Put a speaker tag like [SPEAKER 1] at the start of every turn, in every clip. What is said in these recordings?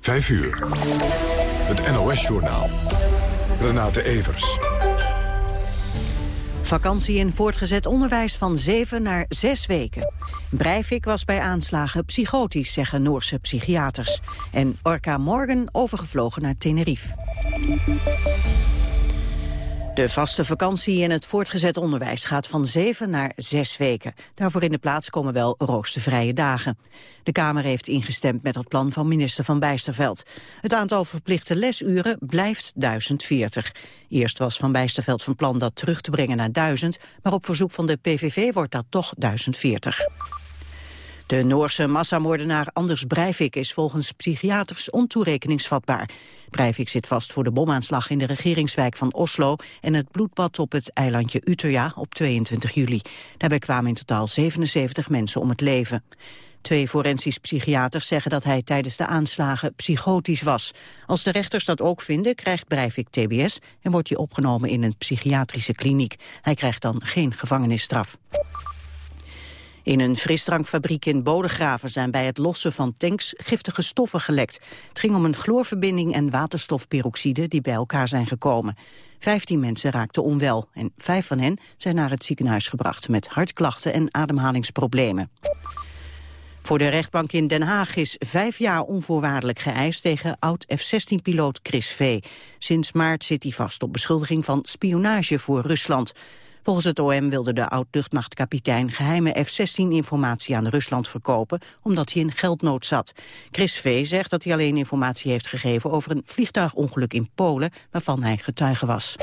[SPEAKER 1] 5 uur. Het NOS-journaal. Renate Evers.
[SPEAKER 2] Vakantie in voortgezet onderwijs van zeven naar zes weken. Breivik was bij aanslagen psychotisch, zeggen Noorse psychiaters. En Orca Morgan overgevlogen naar Tenerife. De vaste vakantie in het voortgezet onderwijs gaat van zeven naar zes weken. Daarvoor in de plaats komen wel roostervrije dagen. De Kamer heeft ingestemd met het plan van minister Van Bijsterveld. Het aantal verplichte lesuren blijft 1040. Eerst was Van Bijsterveld van plan dat terug te brengen naar 1000... maar op verzoek van de PVV wordt dat toch 1040. De Noorse massamoordenaar Anders Breivik is volgens psychiaters ontoerekeningsvatbaar. Breivik zit vast voor de bomaanslag in de regeringswijk van Oslo en het bloedbad op het eilandje Utøya op 22 juli. Daarbij kwamen in totaal 77 mensen om het leven. Twee forensisch psychiaters zeggen dat hij tijdens de aanslagen psychotisch was. Als de rechters dat ook vinden, krijgt Breivik TBS en wordt hij opgenomen in een psychiatrische kliniek. Hij krijgt dan geen gevangenisstraf. In een frisdrankfabriek in Bodegraven zijn bij het lossen van tanks giftige stoffen gelekt. Het ging om een chloorverbinding en waterstofperoxide die bij elkaar zijn gekomen. Vijftien mensen raakten onwel en vijf van hen zijn naar het ziekenhuis gebracht met hartklachten en ademhalingsproblemen. Voor de rechtbank in Den Haag is vijf jaar onvoorwaardelijk geëist tegen oud-F-16-piloot Chris V. Sinds maart zit hij vast op beschuldiging van spionage voor Rusland. Volgens het OM wilde de oud-luchtmachtkapitein geheime F-16-informatie aan Rusland verkopen, omdat hij in geldnood zat. Chris V. zegt dat hij alleen informatie heeft gegeven over een vliegtuigongeluk in Polen, waarvan hij getuige was.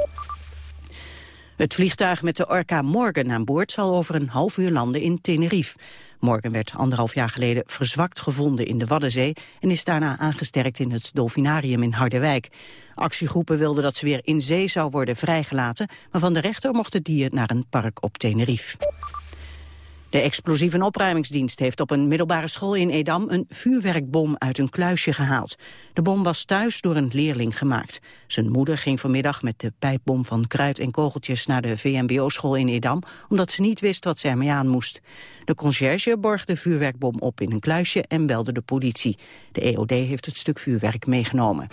[SPEAKER 2] Het vliegtuig met de Orca Morgan aan boord zal over een half uur landen in Tenerife. Morgan werd anderhalf jaar geleden verzwakt gevonden in de Waddenzee... en is daarna aangesterkt in het Dolfinarium in Harderwijk. Actiegroepen wilden dat ze weer in zee zou worden vrijgelaten... maar van de rechter mocht het dier naar een park op Tenerife. De explosieve opruimingsdienst heeft op een middelbare school in Edam een vuurwerkbom uit een kluisje gehaald. De bom was thuis door een leerling gemaakt. Zijn moeder ging vanmiddag met de pijpbom van kruid en kogeltjes naar de VMBO-school in Edam, omdat ze niet wist wat ze ermee aan moest. De conciërge borg de vuurwerkbom op in een kluisje en belde de politie. De EOD heeft het stuk vuurwerk meegenomen.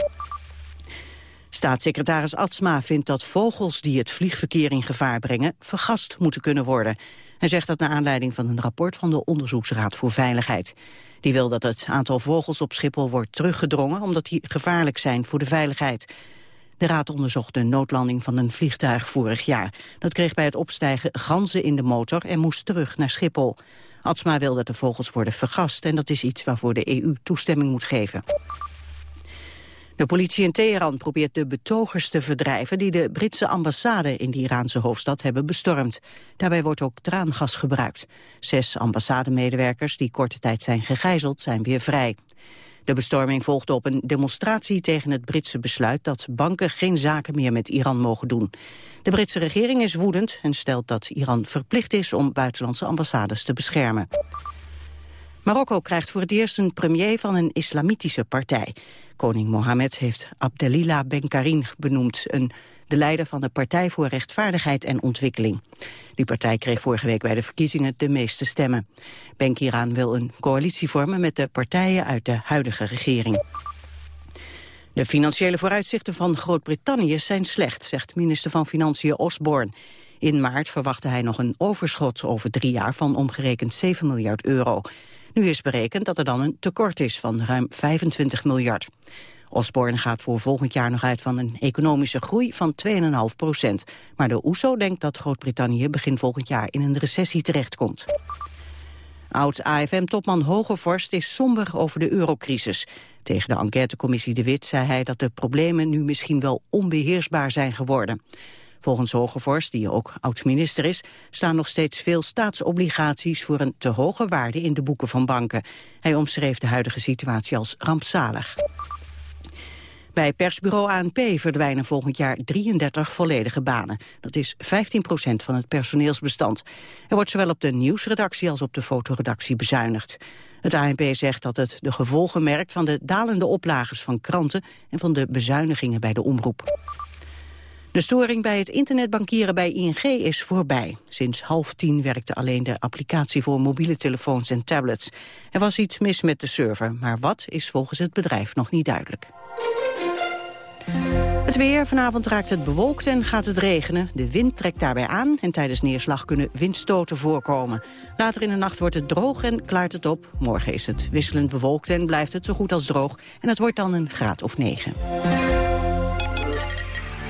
[SPEAKER 2] Staatssecretaris Atsma vindt dat vogels die het vliegverkeer in gevaar brengen vergast moeten kunnen worden. Hij zegt dat naar aanleiding van een rapport van de Onderzoeksraad voor Veiligheid. Die wil dat het aantal vogels op Schiphol wordt teruggedrongen omdat die gevaarlijk zijn voor de veiligheid. De raad onderzocht de noodlanding van een vliegtuig vorig jaar. Dat kreeg bij het opstijgen ganzen in de motor en moest terug naar Schiphol. Atsma wil dat de vogels worden vergast en dat is iets waarvoor de EU toestemming moet geven. De politie in Teheran probeert de betogers te verdrijven... die de Britse ambassade in de Iraanse hoofdstad hebben bestormd. Daarbij wordt ook traangas gebruikt. Zes ambassademedewerkers die korte tijd zijn gegijzeld zijn weer vrij. De bestorming volgde op een demonstratie tegen het Britse besluit... dat banken geen zaken meer met Iran mogen doen. De Britse regering is woedend en stelt dat Iran verplicht is... om buitenlandse ambassades te beschermen. Marokko krijgt voor het eerst een premier van een islamitische partij. Koning Mohammed heeft Abdelila Ben benoemd... Een, de leider van de Partij voor Rechtvaardigheid en Ontwikkeling. Die partij kreeg vorige week bij de verkiezingen de meeste stemmen. Ben Kiran wil een coalitie vormen met de partijen uit de huidige regering. De financiële vooruitzichten van Groot-Brittannië zijn slecht, zegt minister van Financiën Osborne. In maart verwachtte hij nog een overschot over drie jaar van omgerekend 7 miljard euro. Nu is berekend dat er dan een tekort is van ruim 25 miljard. Osborne gaat voor volgend jaar nog uit van een economische groei van 2,5 procent. Maar de OESO denkt dat Groot-Brittannië begin volgend jaar in een recessie terechtkomt. Oud-AFM-topman Hogevorst is somber over de eurocrisis. Tegen de enquêtecommissie De Wit zei hij dat de problemen nu misschien wel onbeheersbaar zijn geworden. Volgens Hogevorst, die ook oud-minister is, staan nog steeds veel staatsobligaties voor een te hoge waarde in de boeken van banken. Hij omschreef de huidige situatie als rampzalig. Bij persbureau ANP verdwijnen volgend jaar 33 volledige banen. Dat is 15 procent van het personeelsbestand. Er wordt zowel op de nieuwsredactie als op de fotoredactie bezuinigd. Het ANP zegt dat het de gevolgen merkt van de dalende oplages van kranten... en van de bezuinigingen bij de omroep. De storing bij het internetbankieren bij ING is voorbij. Sinds half tien werkte alleen de applicatie voor mobiele telefoons en tablets. Er was iets mis met de server, maar wat is volgens het bedrijf nog niet duidelijk. Het weer. Vanavond raakt het bewolkt en gaat het regenen. De wind trekt daarbij aan en tijdens neerslag kunnen windstoten voorkomen. Later in de nacht wordt het droog en klaart het op. Morgen is het wisselend bewolkt en blijft het zo goed als droog. En het wordt dan een graad of 9.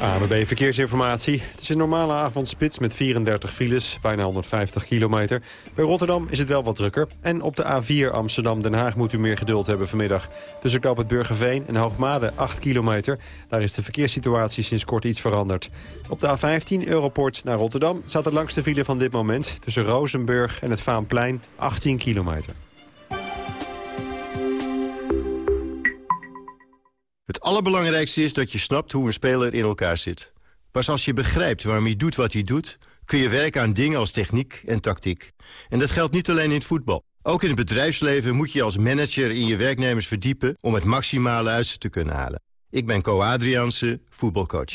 [SPEAKER 3] ANWB Verkeersinformatie. Het is een normale avondspits met 34 files, bijna 150 kilometer. Bij Rotterdam is het wel wat drukker. En op de A4 Amsterdam-Den Haag moet u meer geduld hebben vanmiddag. Tussen knoop het Burgerveen en Hoogmade 8 kilometer. Daar is de verkeerssituatie sinds kort iets veranderd. Op de A15 Europort naar Rotterdam staat de langste file van dit moment... tussen Rozenburg en het Vaanplein 18 kilometer.
[SPEAKER 4] Het allerbelangrijkste is dat je snapt hoe een speler in elkaar zit. Pas als je begrijpt waarom hij doet wat hij doet... kun je werken aan dingen als techniek en tactiek. En dat geldt niet alleen in het voetbal. Ook in het bedrijfsleven moet je als manager in je werknemers verdiepen... om het maximale uit ze te kunnen halen. Ik ben Co Adriaanse, voetbalcoach.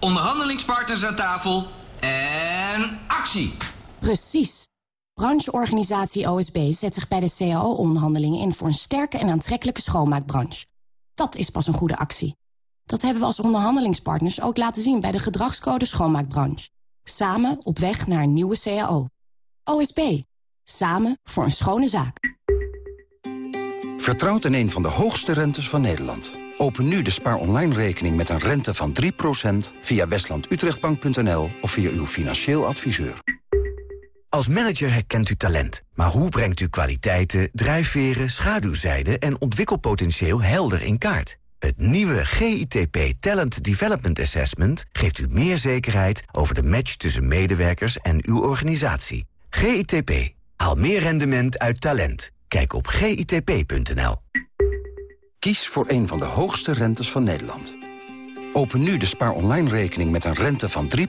[SPEAKER 5] onderhandelingspartners aan tafel en actie.
[SPEAKER 6] Precies. Brancheorganisatie OSB zet zich bij de CAO-onderhandelingen in... voor een sterke en aantrekkelijke schoonmaakbranche. Dat is pas een goede actie. Dat hebben we als onderhandelingspartners ook laten zien... bij de gedragscode schoonmaakbranche. Samen op weg naar een nieuwe CAO. OSB. Samen voor een schone zaak.
[SPEAKER 7] Vertrouwt in een van de hoogste rentes van Nederland. Open nu de Spaar Online rekening met een rente van 3% via westlandutrechtbank.nl of via uw financieel adviseur.
[SPEAKER 8] Als manager herkent u talent, maar hoe brengt u kwaliteiten, drijfveren, schaduwzijden en ontwikkelpotentieel helder in kaart? Het nieuwe GITP Talent Development Assessment geeft u meer zekerheid over de match tussen medewerkers en uw organisatie. GITP. Haal meer rendement uit talent. Kijk op gitp.nl.
[SPEAKER 7] Kies voor een van de hoogste rentes van Nederland. Open nu de Spaar Online rekening met een rente van 3%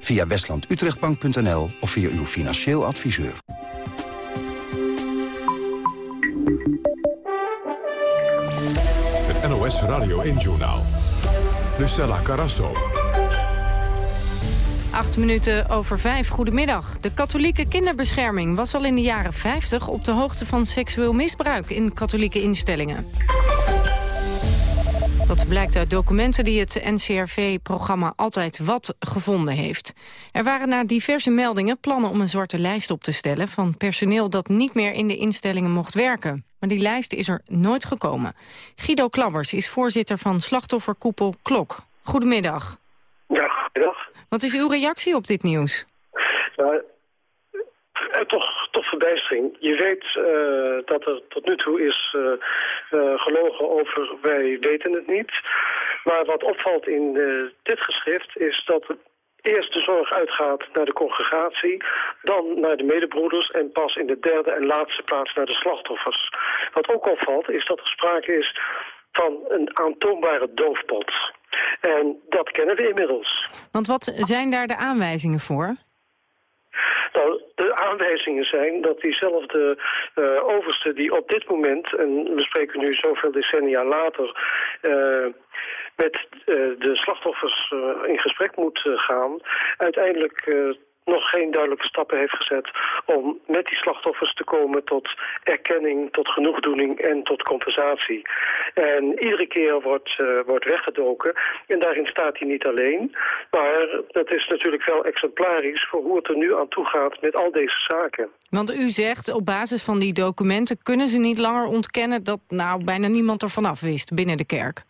[SPEAKER 7] via westlandutrechtbank.nl of via uw financieel adviseur.
[SPEAKER 1] Het NOS Radio 1 Journaal. Lucella Carasso.
[SPEAKER 9] Acht minuten over vijf, goedemiddag. De katholieke kinderbescherming was al in de jaren 50 op de hoogte van seksueel misbruik in katholieke instellingen. Dat blijkt uit documenten die het NCRV-programma Altijd Wat gevonden heeft. Er waren na diverse meldingen plannen om een zwarte lijst op te stellen... van personeel dat niet meer in de instellingen mocht werken. Maar die lijst is er nooit gekomen. Guido Klabbers is voorzitter van slachtofferkoepel Klok. Goedemiddag.
[SPEAKER 10] Ja, goedemiddag.
[SPEAKER 9] Wat is uw reactie op dit nieuws?
[SPEAKER 10] Nou, eh, toch, toch verbijstering. Je weet uh, dat er tot nu toe is uh, gelogen over wij weten het niet. Maar wat opvalt in dit geschrift is dat eerst de zorg uitgaat naar de congregatie, dan naar de medebroeders en pas in de derde en laatste plaats naar de slachtoffers. Wat ook opvalt is dat er sprake is van een aantoonbare doofpot. En dat kennen we inmiddels.
[SPEAKER 9] Want wat zijn daar de aanwijzingen voor?
[SPEAKER 10] Nou, de aanwijzingen zijn dat diezelfde uh, overste die op dit moment, en we spreken nu zoveel decennia later, uh, met uh, de slachtoffers in gesprek moet gaan, uiteindelijk nog geen duidelijke stappen heeft gezet om met die slachtoffers te komen tot erkenning, tot genoegdoening en tot compensatie. En iedere keer wordt, uh, wordt weggedoken en daarin staat hij niet alleen. Maar dat is natuurlijk wel exemplarisch voor hoe het er nu aan toe gaat met al deze zaken.
[SPEAKER 9] Want u zegt, op basis van die documenten kunnen ze niet langer ontkennen dat nou bijna niemand er vanaf wist binnen de kerk.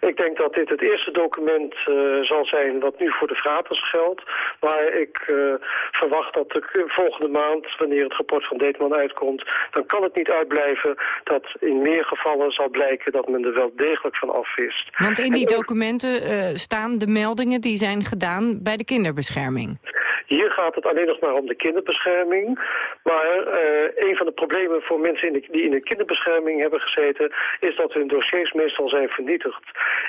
[SPEAKER 10] Ik denk dat dit het eerste document uh, zal zijn wat nu voor de fraters geldt. Maar ik uh, verwacht dat de volgende maand, wanneer het rapport van Deetman uitkomt... dan kan het niet uitblijven dat in meer gevallen zal blijken dat men er wel degelijk van afwist.
[SPEAKER 9] Want in die documenten uh, staan de meldingen die zijn gedaan bij de kinderbescherming.
[SPEAKER 10] Hier gaat het alleen nog maar om de kinderbescherming. Maar uh, een van de problemen voor mensen die in de kinderbescherming hebben gezeten... is dat hun dossiers meestal zijn vernietigd.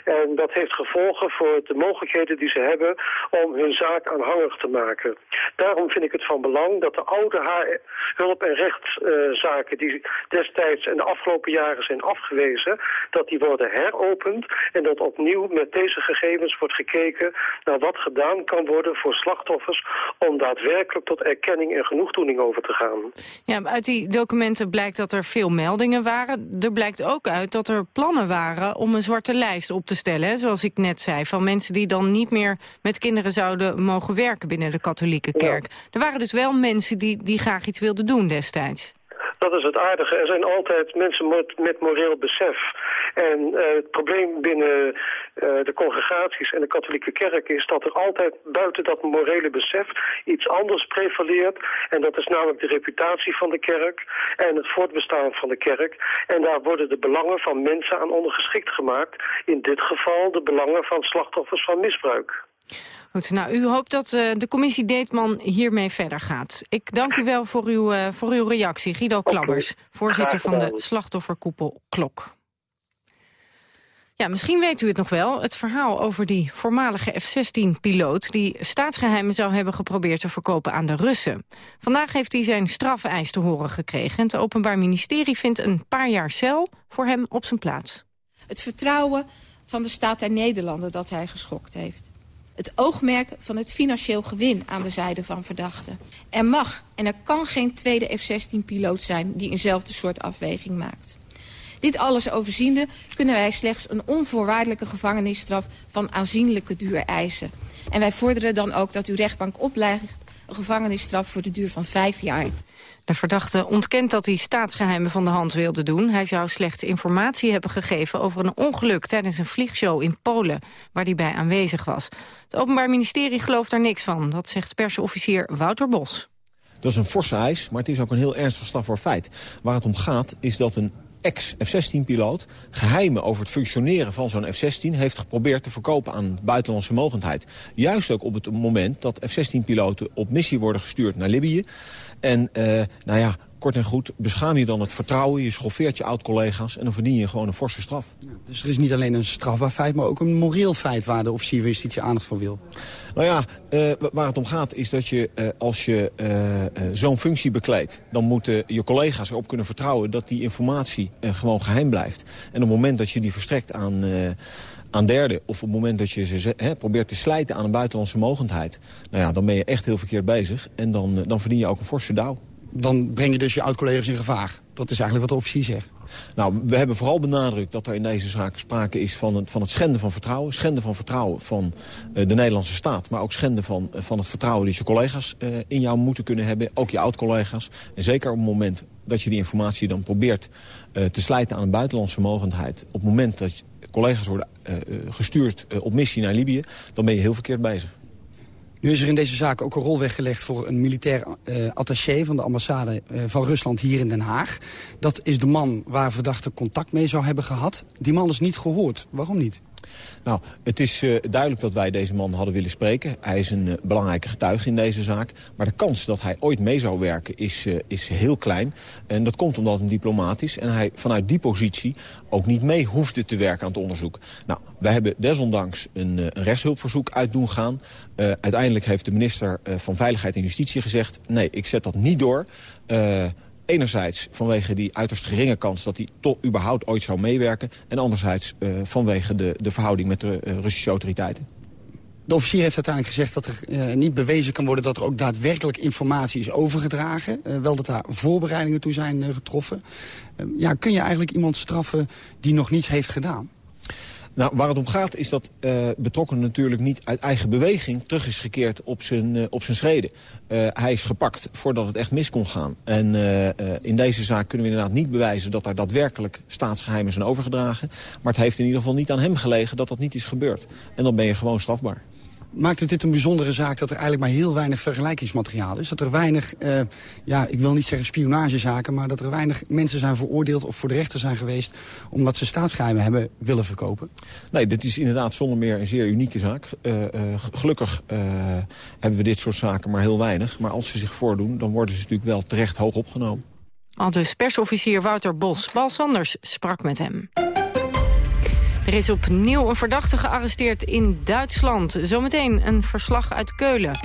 [SPEAKER 10] En dat heeft gevolgen voor de mogelijkheden die ze hebben om hun zaak aanhangig te maken. Daarom vind ik het van belang dat de oude hulp- en rechtszaken... die destijds en de afgelopen jaren zijn afgewezen... dat die worden heropend en dat opnieuw met deze gegevens wordt gekeken... naar wat gedaan kan worden voor slachtoffers om daadwerkelijk tot erkenning en genoegdoening over te gaan.
[SPEAKER 9] Ja, uit die documenten blijkt dat er veel meldingen waren. Er blijkt ook uit dat er plannen waren om een zwarte lijst op te stellen, zoals ik net zei, van mensen die dan niet meer met kinderen zouden mogen werken binnen de katholieke kerk. Er waren dus wel mensen die, die graag iets wilden doen destijds.
[SPEAKER 10] Dat is het aardige. Er zijn altijd mensen met, moreel besef. En uh, het probleem binnen uh, de congregaties en de katholieke kerk is dat er altijd buiten dat morele besef iets anders prevaleert. En dat is namelijk de reputatie van de kerk en het voortbestaan van de kerk. En daar worden de belangen van mensen aan ondergeschikt gemaakt. In dit geval de belangen van slachtoffers van misbruik.
[SPEAKER 9] Goed, nou, u hoopt dat uh, de commissie Deetman hiermee verder gaat. Ik dank u wel voor uw, uh, voor uw reactie. Guido Klabbers, voorzitter van de slachtofferkoepel Klok. Ja, misschien weet u het nog wel. Het verhaal over die voormalige F-16-piloot... die staatsgeheimen zou hebben geprobeerd te verkopen aan de Russen. Vandaag heeft hij zijn strafeis te horen gekregen. En het Openbaar Ministerie vindt een paar jaar cel voor hem op zijn plaats.
[SPEAKER 11] Het vertrouwen van de staat der Nederlanden dat hij geschokt heeft het oogmerk van het financieel gewin aan de zijde van verdachten. Er mag en er kan geen tweede F-16-piloot zijn die eenzelfde soort afweging maakt. Dit alles overziende kunnen wij slechts een onvoorwaardelijke gevangenisstraf van aanzienlijke duur eisen. En wij vorderen dan ook dat uw rechtbank opleggt een gevangenisstraf voor de duur van vijf jaar.
[SPEAKER 9] De verdachte ontkent dat hij staatsgeheimen van de hand wilde doen. Hij zou slechts informatie hebben gegeven over een ongeluk tijdens een vliegshow in Polen, waar hij bij aanwezig was. Het Openbaar Ministerie gelooft daar niks van, dat zegt persofficier Wouter Bos.
[SPEAKER 12] Dat is een forse eis, maar het is ook een heel ernstig strafbaar feit. Waar het om gaat is dat een ex-F-16-piloot geheimen over het functioneren van zo'n F-16... heeft geprobeerd te verkopen aan buitenlandse mogendheid. Juist ook op het moment dat F-16-piloten op missie worden gestuurd naar Libië. En uh, nou ja, kort en goed, beschaam je dan het vertrouwen... je schoffeert je oud-collega's en dan verdien je gewoon een forse straf. Ja,
[SPEAKER 13] dus er is niet alleen een strafbaar feit, maar ook een moreel feit... waar de officier van justitie aandacht voor wil?
[SPEAKER 12] Nou ja, uh, waar het om gaat is dat je, uh, als je zo'n functie bekleedt... dan moeten je collega's erop kunnen vertrouwen dat die informatie gewoon geheim blijft. En op het moment dat je die verstrekt aan aan derden... of op het moment dat je ze he, probeert te slijten aan een buitenlandse mogendheid... Nou ja, dan ben je echt heel verkeerd bezig. En dan, dan verdien je ook een forse dauw
[SPEAKER 13] dan breng je dus je oud-collega's in gevaar. Dat is eigenlijk wat de officier zegt.
[SPEAKER 12] Nou, we hebben vooral benadrukt dat er in deze zaak sprake is van het, van het schenden van vertrouwen. Schenden van vertrouwen van uh, de Nederlandse staat. Maar ook schenden van, uh, van het vertrouwen dat je collega's uh, in jou moeten kunnen hebben. Ook je oud-collega's. En zeker op het moment dat je die informatie dan probeert te slijten aan een buitenlandse mogendheid. Op het moment dat collega's worden gestuurd op missie naar Libië. Dan ben je heel verkeerd bezig.
[SPEAKER 13] Nu is er in deze zaak ook een rol weggelegd voor een militair uh, attaché van de ambassade uh, van Rusland hier in Den Haag. Dat is de man waar verdachte contact mee zou hebben gehad. Die man is niet gehoord. Waarom niet?
[SPEAKER 12] Nou, het is uh, duidelijk dat wij deze man hadden willen spreken. Hij is een uh, belangrijke getuige in deze zaak. Maar de kans dat hij ooit mee zou werken is, uh, is heel klein. En dat komt omdat hij diplomaat is. En hij vanuit die positie ook niet mee hoefde te werken aan het onderzoek. Nou, wij hebben desondanks een, een rechtshulpverzoek uit doen gaan. uiteindelijk heeft de minister van Veiligheid en Justitie gezegd... nee, ik zet dat niet door... Enerzijds vanwege die uiterst geringe kans dat hij toch überhaupt ooit zou meewerken. En anderzijds uh, vanwege de, de verhouding met de uh, Russische autoriteiten.
[SPEAKER 13] De officier heeft uiteindelijk gezegd dat er niet bewezen kan worden... dat er ook daadwerkelijk informatie is overgedragen. wel dat daar voorbereidingen toe zijn getroffen. ja, kun je eigenlijk iemand straffen die nog niets heeft gedaan?
[SPEAKER 12] Nou, waar het om gaat is dat uh, betrokkenen natuurlijk niet uit eigen beweging... terug is gekeerd op zijn, uh, op zijn schreden. Uh, hij is gepakt voordat het echt mis kon gaan. En in deze zaak kunnen we inderdaad niet bewijzen... dat daar daadwerkelijk staatsgeheimen zijn overgedragen. Maar het heeft in ieder geval niet aan hem gelegen dat dat niet is gebeurd. En dan ben je gewoon strafbaar
[SPEAKER 13] maakt het dit een bijzondere zaak dat er eigenlijk maar heel weinig vergelijkingsmateriaal is. Dat er weinig, uh, ja, ik wil niet zeggen spionagezaken... maar dat er weinig mensen zijn veroordeeld of voor de rechter zijn geweest... omdat ze staatsgeheimen hebben willen verkopen.
[SPEAKER 12] Nee, dit is inderdaad zonder meer een zeer unieke zaak. Uh, uh, gelukkig hebben we dit soort zaken maar heel weinig. Maar als ze zich voordoen, dan worden ze natuurlijk wel terecht hoog opgenomen.
[SPEAKER 9] Al dus persofficier Wouter Bos. Bal Sanders sprak met hem. Er is opnieuw een verdachte gearresteerd in Duitsland. Zometeen een verslag uit Keulen.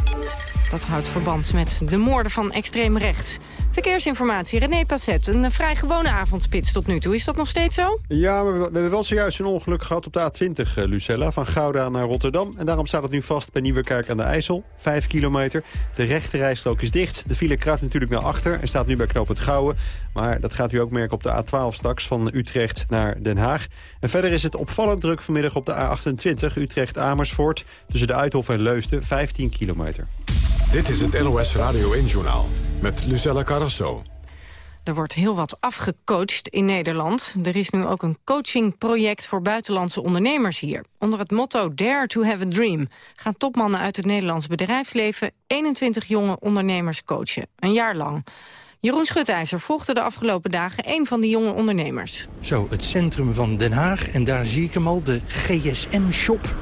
[SPEAKER 9] Dat houdt verband met de moorden van extreem rechts. Verkeersinformatie, René Passet. Een vrij gewone avondspits tot nu toe. Is dat nog steeds zo?
[SPEAKER 3] Ja, maar we hebben wel zojuist een ongeluk gehad op de A20, eh, Lucella. Van Gouda naar Rotterdam. En daarom staat het nu vast bij Nieuwekerk aan de IJssel. Vijf kilometer. De rechte rijstrook is dicht. De file kruipt natuurlijk naar achter en staat nu bij knoop het Gouwen. Maar dat gaat u ook merken op de A12 straks van Utrecht naar Den Haag. En verder is het opvallend druk vanmiddag op de A28 Utrecht-Amersfoort. Tussen de Uithof en Leusden, 15 kilometer.
[SPEAKER 1] Dit is het NOS Radio 1-journaal met Lucella Carrasso.
[SPEAKER 9] Er wordt heel wat afgecoacht in Nederland. Er is nu ook een coachingproject voor buitenlandse ondernemers hier. Onder het motto Dare to have a Dream gaan topmannen uit het Nederlands bedrijfsleven 21 jonge ondernemers coachen, een jaar lang. Jeroen Schutijzer volgde de afgelopen dagen een van die jonge ondernemers.
[SPEAKER 14] Zo, het centrum van Den Haag en daar zie ik hem al, de GSM-shop.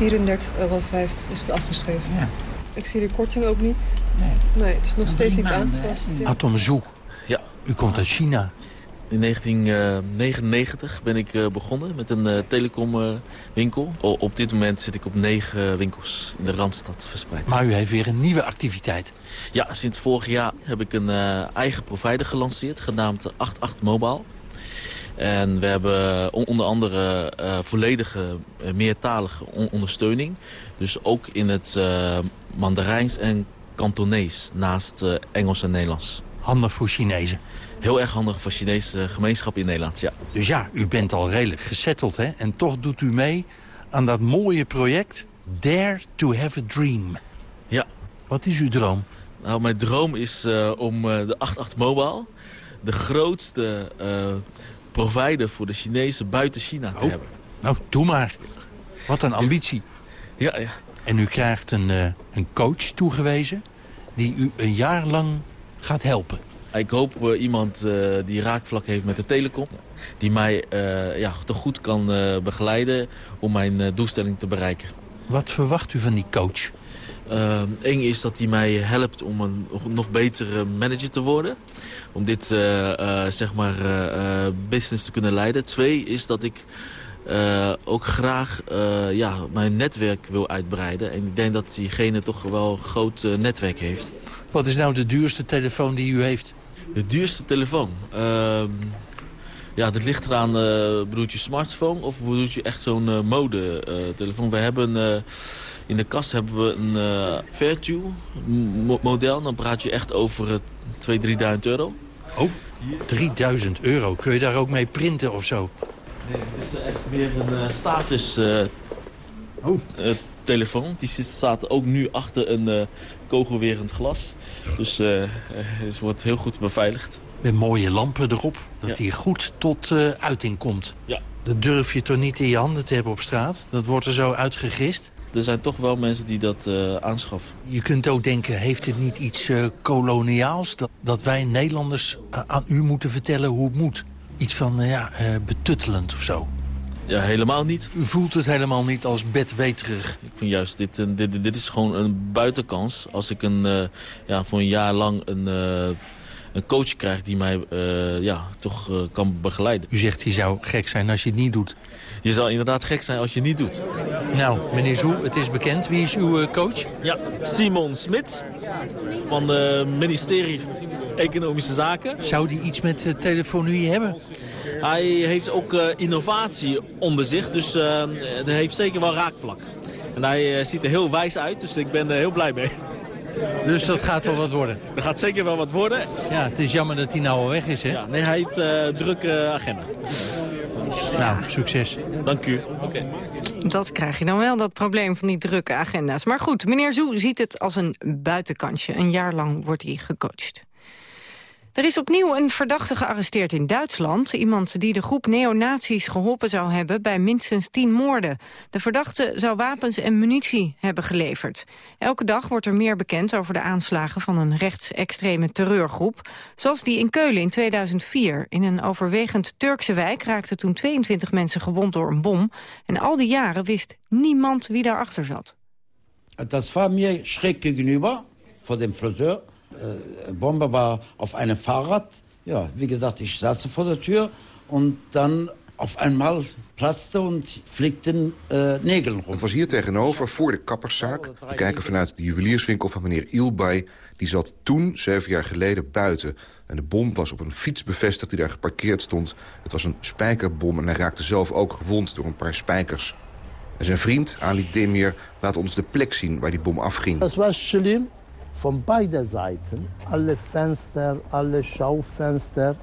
[SPEAKER 15] 34,50 euro is het afgeschreven. Ja. Ik zie de korting ook niet. Nee, nee het is nog steeds niet aangepast.
[SPEAKER 14] Ja. Atom Ja. U komt uit China.
[SPEAKER 16] In 1999 ben ik eh, begonnen met een uh, telecomwinkel. op dit moment zit ik op negen winkels in de Randstad verspreid.
[SPEAKER 14] Maar u heeft weer een nieuwe activiteit.
[SPEAKER 16] Ja, sinds vorig jaar heb ik een uh, eigen provider gelanceerd, genaamd 88 Mobile. En we hebben onder andere uh, volledige uh, meertalige ondersteuning. Dus ook in het uh, Mandarijns en Kantonees naast Engels en Nederlands.
[SPEAKER 14] Handig voor Chinezen.
[SPEAKER 16] Heel erg handig voor Chinese gemeenschap in Nederland, ja.
[SPEAKER 14] Dus ja, u bent al redelijk gesetteld, hè? En toch doet u mee aan dat mooie project Dare to have a Dream.
[SPEAKER 16] Ja.
[SPEAKER 14] Wat is uw droom?
[SPEAKER 16] Nou, mijn droom is om de 88 Mobile, de grootste provider voor de Chinezen buiten China te oh. hebben.
[SPEAKER 14] Nou, doe maar. Wat een ambitie.
[SPEAKER 16] Ja, ja.
[SPEAKER 14] En u krijgt een, uh, een coach toegewezen die u een jaar lang gaat helpen.
[SPEAKER 16] Ik hoop uh, iemand uh, die raakvlak heeft met de telecom. Die mij ja, toch goed kan begeleiden om mijn doelstelling te bereiken.
[SPEAKER 14] Wat verwacht u van die coach?
[SPEAKER 16] Eén uh, is dat hij mij helpt om een nog betere manager te worden. Om dit uh, uh, zeg maar, business te kunnen leiden. Twee is dat ik ook graag ja, mijn netwerk wil uitbreiden. En ik denk dat diegene toch wel een groot netwerk heeft.
[SPEAKER 14] Wat is nou de duurste telefoon die u heeft?
[SPEAKER 16] De duurste telefoon? Ehm, ja, dat ligt eraan, bedoelt je smartphone of bedoelt je echt zo'n mode telefoon? We hebben... In de kast hebben we een uh, Fairtune model. Dan praat je echt over uh, 2.000, 3.000 euro.
[SPEAKER 14] Oh, 3000 euro. Kun je daar ook mee printen of zo?
[SPEAKER 16] Nee, dit is echt meer een uh, status oh. telefoon. Die staat ook nu achter een kogelwerend glas. Dus het wordt heel goed beveiligd.
[SPEAKER 14] Met mooie lampen erop, dat die goed tot uiting komt.
[SPEAKER 16] Ja.
[SPEAKER 14] Dat durf je toch niet in je handen te hebben op straat? Dat wordt er zo uitgegist?
[SPEAKER 16] Er zijn toch wel mensen die dat uh, aanschaffen.
[SPEAKER 14] Je kunt ook denken, heeft het niet iets uh, koloniaals... Dat, dat wij Nederlanders uh, aan u moeten vertellen hoe het moet? Iets van, ja, betuttelend of zo?
[SPEAKER 16] Ja, helemaal niet.
[SPEAKER 14] U voelt het helemaal niet als bedweterig?
[SPEAKER 16] Ik vind juist, dit, dit, dit is gewoon een buitenkans. Als ik een, ja, voor een jaar lang een een coach krijg die mij uh, ja, toch uh, kan begeleiden.
[SPEAKER 14] U zegt, je zou gek zijn als je het niet doet.
[SPEAKER 16] Je zou inderdaad gek zijn als je het niet doet.
[SPEAKER 14] Nou, meneer Zoe, het is bekend. Wie is uw uh, coach?
[SPEAKER 16] Ja, Simon Smit van het ministerie Economische Zaken.
[SPEAKER 14] Zou die iets met telefonie hebben?
[SPEAKER 16] Hij heeft ook innovatie onder zich, dus hij heeft zeker wel raakvlak. En hij ziet er heel wijs uit, dus ik ben er heel blij mee.
[SPEAKER 14] Dus dat gaat wel wat worden?
[SPEAKER 16] Dat gaat zeker wel wat worden.
[SPEAKER 14] Ja, het is jammer dat hij nou al weg is, hè?
[SPEAKER 16] Ja, nee, hij heeft uh, drukke agenda.
[SPEAKER 14] Nou, succes.
[SPEAKER 16] Dank u. Oké.
[SPEAKER 9] Dat krijg je dan wel, dat probleem van die drukke agenda's. Maar goed, meneer Zoe ziet het als een buitenkantje. Een jaar lang wordt hij gecoacht. Er is opnieuw een verdachte gearresteerd in Duitsland. Iemand die de groep neonazies geholpen zou hebben bij minstens tien moorden. De verdachte zou wapens en munitie hebben geleverd. Elke dag wordt er meer bekend over de aanslagen van een rechtsextreme terreurgroep. Zoals die in Keulen in 2004. In een overwegend Turkse wijk raakten toen 22 mensen gewond door een bom. En al die jaren wist niemand wie daarachter zat.
[SPEAKER 17] Dat was mir schrik gegenüber voor de friseur Bombe war auf einem Fahrrad. Ja, wie gesagt, ich saß vor der Tür und dann auf einmal platzte und flikten uh, Nägeln rond.
[SPEAKER 18] Het was hier tegenover, voor de kapperszaak. We kijken vanuit de juwelierswinkel van meneer Ilbay. Die zat toen, zeven jaar geleden, buiten. En de bom was op een fiets bevestigd die daar geparkeerd stond. Het was een spijkerbom en hij raakte zelf ook gewond door een paar spijkers. En zijn vriend, Ali Demir, laat ons de plek zien waar die bom afging.
[SPEAKER 19] Het was slim von beiden Seiten. Alle Fenster, alle Schaufenster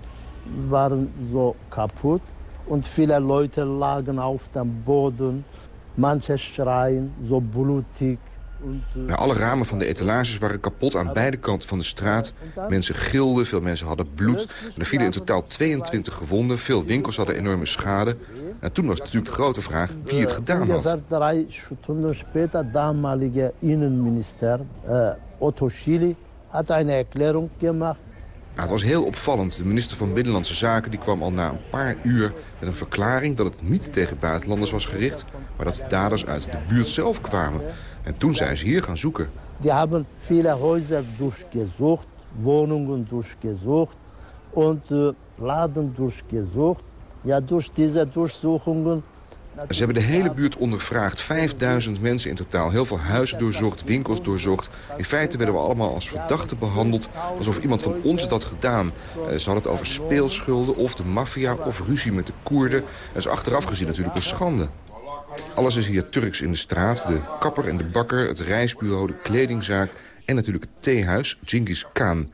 [SPEAKER 19] waren so kaputt und viele Leute lagen auf dem Boden. Manche schreien, so blutig.
[SPEAKER 18] Ja, alle ramen van de etalages waren kapot aan beide kanten van de straat. Mensen gilden, veel mensen hadden bloed. er vielen in totaal 22 gewonden. Veel winkels hadden enorme schade. En toen was natuurlijk de grote vraag wie het gedaan had.
[SPEAKER 19] Drei Stunden später, damalige Innenminister äh, Otto Schily had een erklärung gemacht.
[SPEAKER 18] het was heel opvallend. De minister van Binnenlandse Zaken die kwam al na een paar uur met een verklaring dat het niet tegen buitenlanders was gericht, maar dat de daders uit de buurt zelf kwamen. En toen zijn ze hier gaan zoeken.
[SPEAKER 19] Die hebben viele huizen durchgezocht, woningen durchgezocht en uh, laden durchgezocht. Ja, durch diese Durchsuchungen
[SPEAKER 18] ze hebben de hele buurt ondervraagd. 5000 mensen in totaal. Heel veel huizen doorzocht, winkels doorzocht. In feite werden we allemaal als verdachten behandeld... alsof iemand van ons het had gedaan. Eh, ze hadden het over speelschulden of de maffia of ruzie met de Koerden. En dat is achteraf gezien natuurlijk een schande. Alles is hier Turks in de straat. De kapper en de bakker, het reisbureau, de kledingzaak... en natuurlijk het theehuis, Genghis Khan.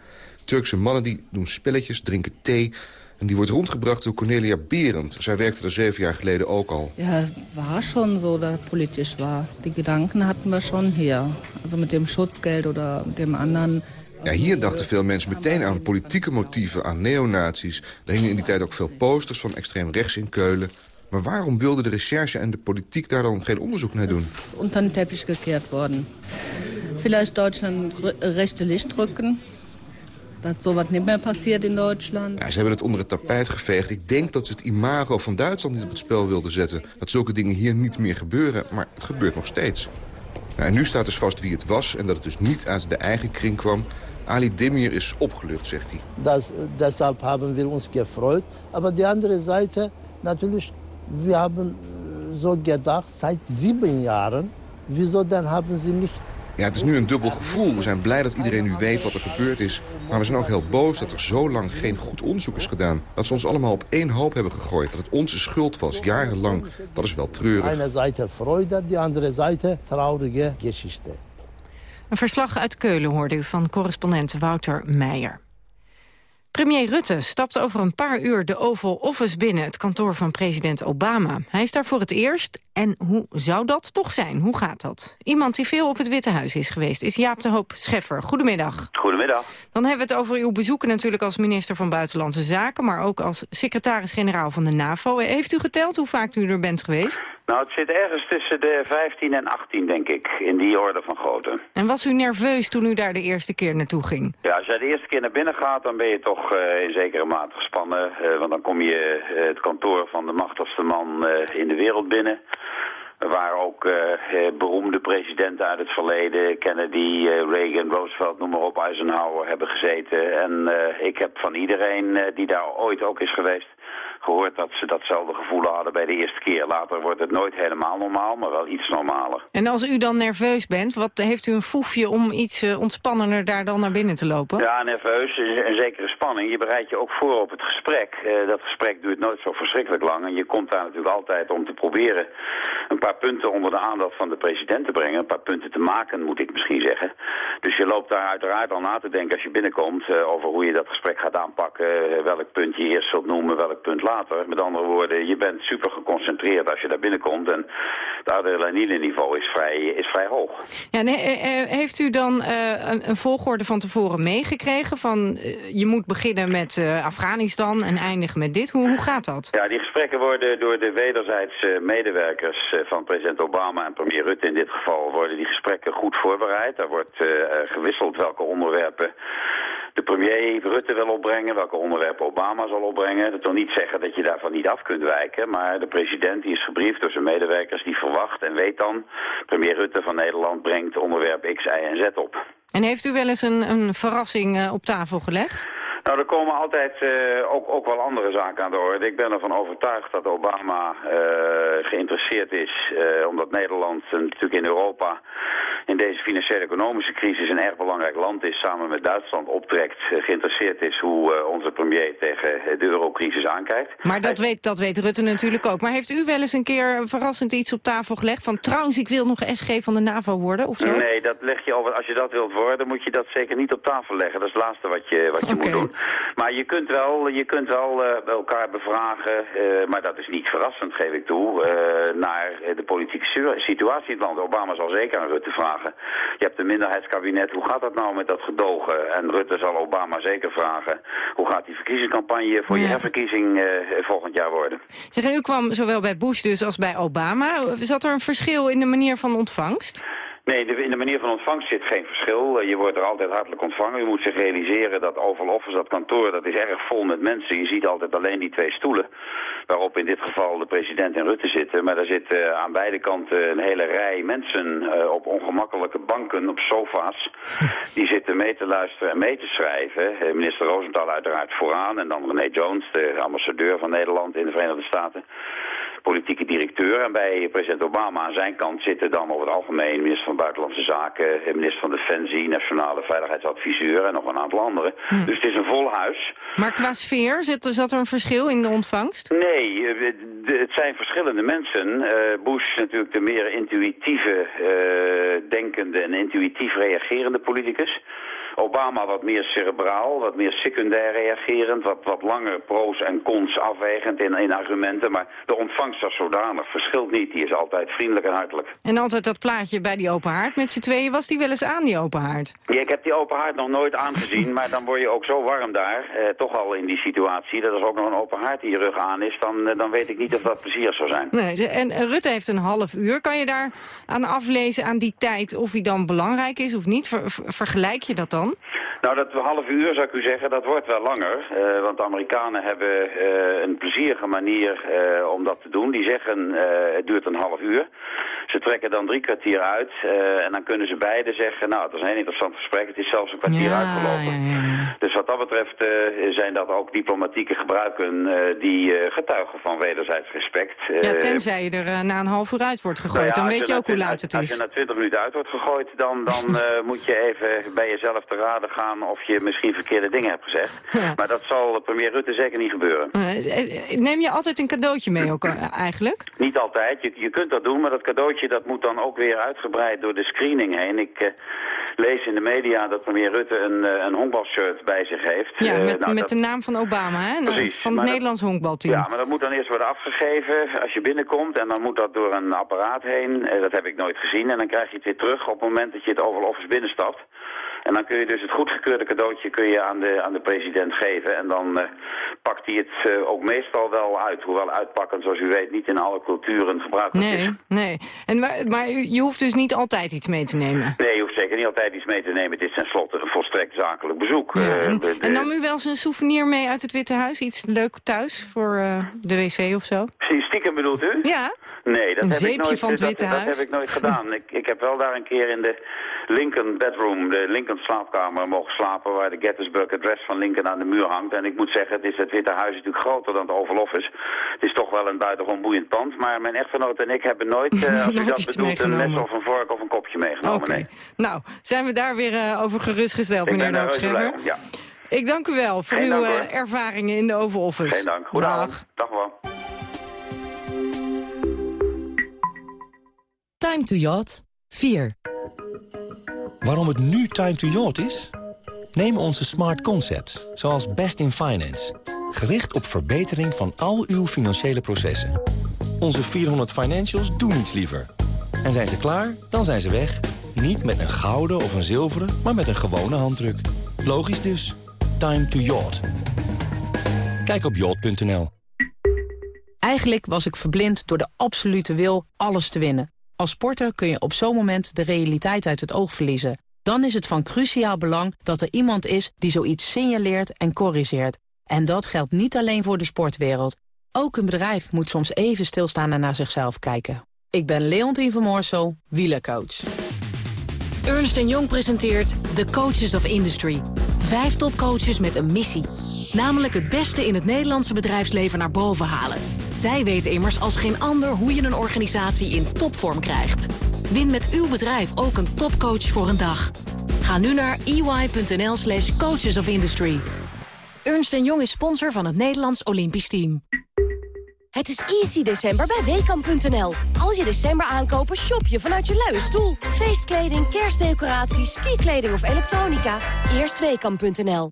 [SPEAKER 18] Turkse mannen die doen spelletjes, drinken thee... En die wordt rondgebracht door Cornelia Berend. Zij werkte er zeven jaar geleden ook al.
[SPEAKER 20] Ja, het was schon so, dat het politisch was. Die gedanken hadden we schon hier. Also met dem Schutzgeld of dem anderen...
[SPEAKER 18] Ja, hier dachten veel mensen meteen aan politieke motieven, aan neonazies. Er hingen in die tijd ook veel posters van extreem rechts in Keulen. Maar waarom wilden de recherche en de politiek daar dan geen onderzoek naar doen? Het
[SPEAKER 20] is onder den teppich gekeerd worden. Vielleicht Duitsland rechte Licht drukken dat zo wat niet meer passeert in Duitsland.
[SPEAKER 18] Ja, ze hebben het onder het tapijt geveegd. Ik denk dat ze het imago van Duitsland niet op het spel wilden zetten. Dat zulke dingen hier niet meer gebeuren, maar het gebeurt nog steeds. en nu staat dus vast wie het was en dat het dus niet uit de eigen kring kwam. Ali Demir is opgelucht, zegt hij.
[SPEAKER 19] Das, deshalb hebben we ons gefreut. Maar de andere zijde, natuurlijk, we hebben zo gedacht, seit sieben jaren, wieso dan hebben ze niet
[SPEAKER 18] ja, het is nu een dubbel gevoel. We zijn blij dat iedereen nu weet wat er gebeurd is. Maar we zijn ook heel boos dat er zo lang geen goed onderzoek is gedaan. Dat ze ons allemaal op één hoop hebben gegooid. Dat het onze schuld was, jarenlang. Dat is wel treurig.
[SPEAKER 19] Ene zijde Freude, die andere zijde traurige geschichte.
[SPEAKER 9] Een verslag uit Keulen hoorde u van correspondent Wouter Meijer. Premier Rutte stapt over een paar uur de Oval Office binnen... het kantoor van president Obama. Hij is daar voor het eerst. En hoe zou dat toch zijn? Hoe gaat dat? Iemand die veel op het Witte Huis is geweest... is Jaap de Hoop Scheffer. Goedemiddag.
[SPEAKER 21] Goedemiddag.
[SPEAKER 9] Dan hebben we het over uw bezoeken natuurlijk als minister van Buitenlandse Zaken... maar ook als secretaris-generaal van de NAVO. Heeft u geteld hoe vaak u er bent geweest?
[SPEAKER 21] Nou, het zit ergens tussen de 15 en 18, denk ik. In die orde van grootte.
[SPEAKER 9] En was u nerveus toen u daar de eerste keer naartoe ging?
[SPEAKER 21] Ja, als jij de eerste keer naar binnen gaat, dan ben je toch uh, in zekere mate gespannen. Uh, want dan kom je uh, het kantoor van de machtigste man in de wereld binnen. Waar ook beroemde presidenten uit het verleden, Kennedy, Reagan, Roosevelt, noem maar op, Eisenhower hebben gezeten. En ik heb van iedereen die daar ooit ook is geweest gehoord dat ze datzelfde gevoel hadden bij de eerste keer. Later wordt het nooit helemaal normaal, maar wel iets normaler.
[SPEAKER 9] En als u dan nerveus bent, wat heeft u een foefje om iets uh, ontspannender daar dan naar binnen te lopen?
[SPEAKER 21] Ja, nerveus, een zekere spanning. Je bereidt je ook voor op het gesprek. Uh, dat gesprek duurt nooit zo verschrikkelijk lang. En je komt daar natuurlijk altijd om te proberen een paar punten onder de aandacht van de president te brengen. Een paar punten te maken, moet ik misschien zeggen. Dus je loopt daar uiteraard al na te denken als je binnenkomt uh, over hoe je dat gesprek gaat aanpakken. welk punt je eerst zult noemen, welk punt later. Met andere woorden, je bent super geconcentreerd als je daar binnenkomt. En het adrenaline niveau is vrij, is vrij hoog.
[SPEAKER 9] Ja, nee, heeft u dan uh, een, een, volgorde van tevoren meegekregen? Van uh, je moet beginnen met uh, Afghanistan en eindigen met dit. Hoe, hoe gaat dat?
[SPEAKER 21] Ja, die gesprekken worden door de wederzijdse medewerkers van president Obama en premier Rutte in dit geval... worden die gesprekken goed voorbereid. Daar wordt gewisseld welke onderwerpen de premier Rutte wil opbrengen, welke onderwerpen Obama zal opbrengen. Dat wil niet zeggen dat je daarvan niet af kunt wijken, maar de president die is gebriefd door zijn medewerkers, die verwacht en weet dan, premier Rutte van Nederland brengt onderwerp X, Y en Z op.
[SPEAKER 9] En heeft u wel eens een, een verrassing uh, op tafel gelegd?
[SPEAKER 21] Nou, er komen altijd uh, ook, ook wel andere zaken aan de orde. Ik ben ervan overtuigd dat Obama uh, geïnteresseerd is, uh, omdat Nederland natuurlijk in Europa in deze financiële economische crisis een erg belangrijk land is, samen met Duitsland optrekt, geïnteresseerd is hoe onze premier tegen de eurocrisis aankijkt.
[SPEAKER 9] Maar dat, weet, dat weet Rutte natuurlijk ook. Maar heeft u wel eens een keer verrassend iets op tafel gelegd van trouwens ik wil nog SG van de NAVO worden of zo?
[SPEAKER 21] Nee, dat leg je over. Als je dat wilt worden, moet je dat zeker niet op tafel leggen. Dat is het laatste wat je, wat je okay. moet doen. Maar je kunt wel, je kunt wel uh, elkaar bevragen, uh, maar dat is niet verrassend, geef ik toe, uh, naar de politieke situatie in het land. Obama zal zeker aan Rutte vragen. Je hebt een minderheidskabinet, hoe gaat dat nou met dat gedogen? En Rutte zal Obama zeker vragen, hoe gaat die verkiezingscampagne voor ja. je herverkiezing volgend jaar worden?
[SPEAKER 9] Zeg, en u kwam zowel bij Bush dus als bij Obama. Zat er een verschil in de manier van ontvangst?
[SPEAKER 21] Nee, de, in de manier van ontvangst zit geen verschil. Je wordt er altijd hartelijk ontvangen. Je moet zich realiseren dat Oval Office, dat kantoor, dat is erg vol met mensen. Je ziet altijd alleen die twee stoelen, waarop in dit geval de president en Rutte zitten. Maar daar zitten aan beide kanten een hele rij mensen uh, op ongemakkelijke banken, op sofa's. Die zitten mee te luisteren en mee te schrijven. Uh, minister Rosenthal uiteraard vooraan en dan René Jones, de ambassadeur van Nederland in de Verenigde Staten politieke directeur. En bij president Obama aan zijn kant zitten dan over het algemeen minister van Buitenlandse Zaken, minister van Defensie, nationale veiligheidsadviseur en nog een aantal anderen. Hm. Dus het is een vol huis.
[SPEAKER 9] Maar qua sfeer, zit, zat er een verschil in de ontvangst?
[SPEAKER 21] Nee, de, het zijn verschillende mensen. Uh, Bush natuurlijk de meer intuïtieve, uh, denkende en intuïtief reagerende politicus. Obama wat meer cerebraal, wat meer secundair reagerend, wat, wat langer pro's en cons afwegend in, in argumenten. Maar de ontvangst als zodanig verschilt niet. Die is altijd vriendelijk en hartelijk.
[SPEAKER 9] En altijd dat plaatje bij die open haard met z'n tweeën, was die wel eens aan, die open haard?
[SPEAKER 21] Ja, ik heb die open haard nog nooit aangezien, maar dan word je ook zo warm daar, eh, toch al in die situatie, dat er ook nog een open haard die je rug aan is, dan, eh, dan weet ik niet of dat plezier zou zijn.
[SPEAKER 9] Nee, en Rutte heeft een half uur. Kan je daar aan aflezen aan die tijd of hij dan belangrijk is of niet? Ver, ver, vergelijk je dat dan?
[SPEAKER 21] Nou, dat half uur zou ik u zeggen, dat wordt wel langer. Uh, want de Amerikanen hebben uh, een plezierige manier uh, om dat te doen. Die zeggen, het duurt een half uur. Ze trekken dan drie kwartier uit en dan kunnen ze beiden zeggen... nou, het is een heel interessant gesprek, het is zelfs een kwartier ja, uitgelopen. Ja, ja. Dus wat dat betreft zijn dat ook diplomatieke gebruiken... die getuigen van wederzijds respect.
[SPEAKER 9] ja, tenzij je er na een half uur uit wordt gegooid, nou dan weet je ook hoe laat het is.
[SPEAKER 21] Als je na twintig minuten uit wordt gegooid, dan, dan moet je even bij jezelf te raden gaan of je misschien verkeerde dingen hebt gezegd. Ja. Maar dat zal premier Rutte zeker niet gebeuren.
[SPEAKER 9] Neem je altijd een cadeautje mee ook eigenlijk?
[SPEAKER 21] Niet altijd. Je, je kunt dat doen, maar dat cadeautje dat moet dan ook weer uitgebreid door de screening heen. Ik uh, lees in de media dat premier Rutte een, uh, een honkbalshirt bij zich heeft.
[SPEAKER 9] Ja, met, uh, nou, met dat... de naam van Obama, hè?
[SPEAKER 21] Precies.
[SPEAKER 9] Van het Nederlands honkbalteam.
[SPEAKER 21] Ja, maar dat moet dan eerst worden afgegeven als je binnenkomt. En dan moet dat door een apparaat heen. dat heb ik nooit gezien. En dan krijg je het weer terug op het moment dat je het Oval Office binnenstapt. En dan kun je dus het goedgekeurde cadeautje kun je aan, de, aan de president geven. En dan uh, pakt hij het uh, ook meestal wel uit. Hoewel uitpakken, zoals u weet, niet in alle culturen gebruikelijk
[SPEAKER 9] nee,
[SPEAKER 21] is.
[SPEAKER 9] Nee, en maar, maar je hoeft dus niet altijd iets mee te nemen?
[SPEAKER 21] Nee, je hoeft zeker niet altijd iets mee te nemen. Het is tenslotte een volstrekt zakelijk bezoek.
[SPEAKER 9] Ja, en, uh, de, de... en nam u wel eens een souvenir mee uit het Witte Huis? Iets leuk thuis voor de wc of zo?
[SPEAKER 21] Stiekem bedoelt u?
[SPEAKER 9] Ja.
[SPEAKER 21] Nee, dat
[SPEAKER 9] een
[SPEAKER 21] heb ik nooit,
[SPEAKER 9] van het Witte
[SPEAKER 21] dat,
[SPEAKER 9] Huis?
[SPEAKER 21] dat heb ik nooit gedaan. ik, ik heb wel daar een keer in de Lincoln bedroom, de Lincoln slaapkamer, mogen slapen... waar de Gettysburg Address van Lincoln aan de muur hangt. En ik moet zeggen, het, is, het Witte Huis is natuurlijk groter dan het Oval Office. Het is toch wel een buitengewoon boeiend pand. Maar mijn echtgenoot en ik hebben nooit, uh, als u dat bedoelt, een mes of een vork of een kopje meegenomen.
[SPEAKER 9] Oké.
[SPEAKER 21] Nee.
[SPEAKER 9] Nou, zijn we daar weer uh, over gerustgesteld,
[SPEAKER 21] Ik
[SPEAKER 9] meneer
[SPEAKER 21] Ja.
[SPEAKER 9] Ik dank u wel voor
[SPEAKER 21] Geen
[SPEAKER 9] uw
[SPEAKER 21] dank,
[SPEAKER 9] eh, ervaringen in de Oval Office.
[SPEAKER 21] Geen dank. Goedenavond. Dag wel.
[SPEAKER 22] Time to Yacht 4.
[SPEAKER 23] Waarom het nu time to yacht is? Neem onze smart concepts, zoals Best in Finance. Gericht op verbetering van al uw financiële processen. Onze 400 financials doen iets liever. En zijn ze klaar, dan zijn ze weg. Niet met een gouden of een zilveren, maar met een gewone handdruk. Logisch dus. Time to yacht. Kijk op yacht.nl.
[SPEAKER 24] Eigenlijk was ik verblind door de absolute wil alles te winnen. Als sporter kun je op zo'n moment de realiteit uit het oog verliezen. Dan is het van cruciaal belang dat er iemand is die zoiets signaleert en corrigeert. En dat geldt niet alleen voor de sportwereld. Ook een bedrijf moet soms even stilstaan en naar zichzelf kijken. Ik ben Leontien van Moorsel, wielercoach.
[SPEAKER 22] Ernst Jong presenteert The Coaches of Industry. Vijf topcoaches met een missie. Namelijk het beste in het Nederlandse bedrijfsleven naar boven halen. Zij weten immers als geen ander hoe je een organisatie in topvorm krijgt. Win met uw bedrijf ook een topcoach voor een dag. Ga nu naar ey.nl slash coaches of industry. Ernst Jong is sponsor van het Nederlands Olympisch Team.
[SPEAKER 25] Het is easy december bij Weekamp.nl. Als je december aankopen, shop je vanuit je luie stoel. Feestkleding, kerstdecoraties, skikleding of elektronica. Eerst Weekamp.nl.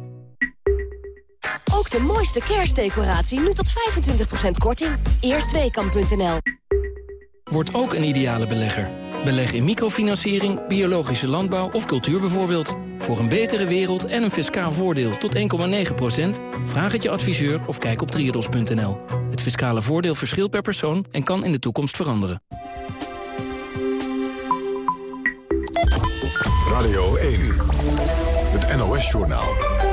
[SPEAKER 25] Ook de mooiste kerstdecoratie nu tot 25% korting. Eerst Weekamp.nl.
[SPEAKER 26] Word ook een ideale belegger. Beleg in microfinanciering, biologische landbouw of cultuur bijvoorbeeld. Voor een betere wereld en een fiscaal voordeel tot 1,9% Vraag het je adviseur of kijk op triodos.nl. Het fiscale voordeel verschilt per persoon en kan in de toekomst veranderen.
[SPEAKER 1] Radio 1. Het NOS-journaal.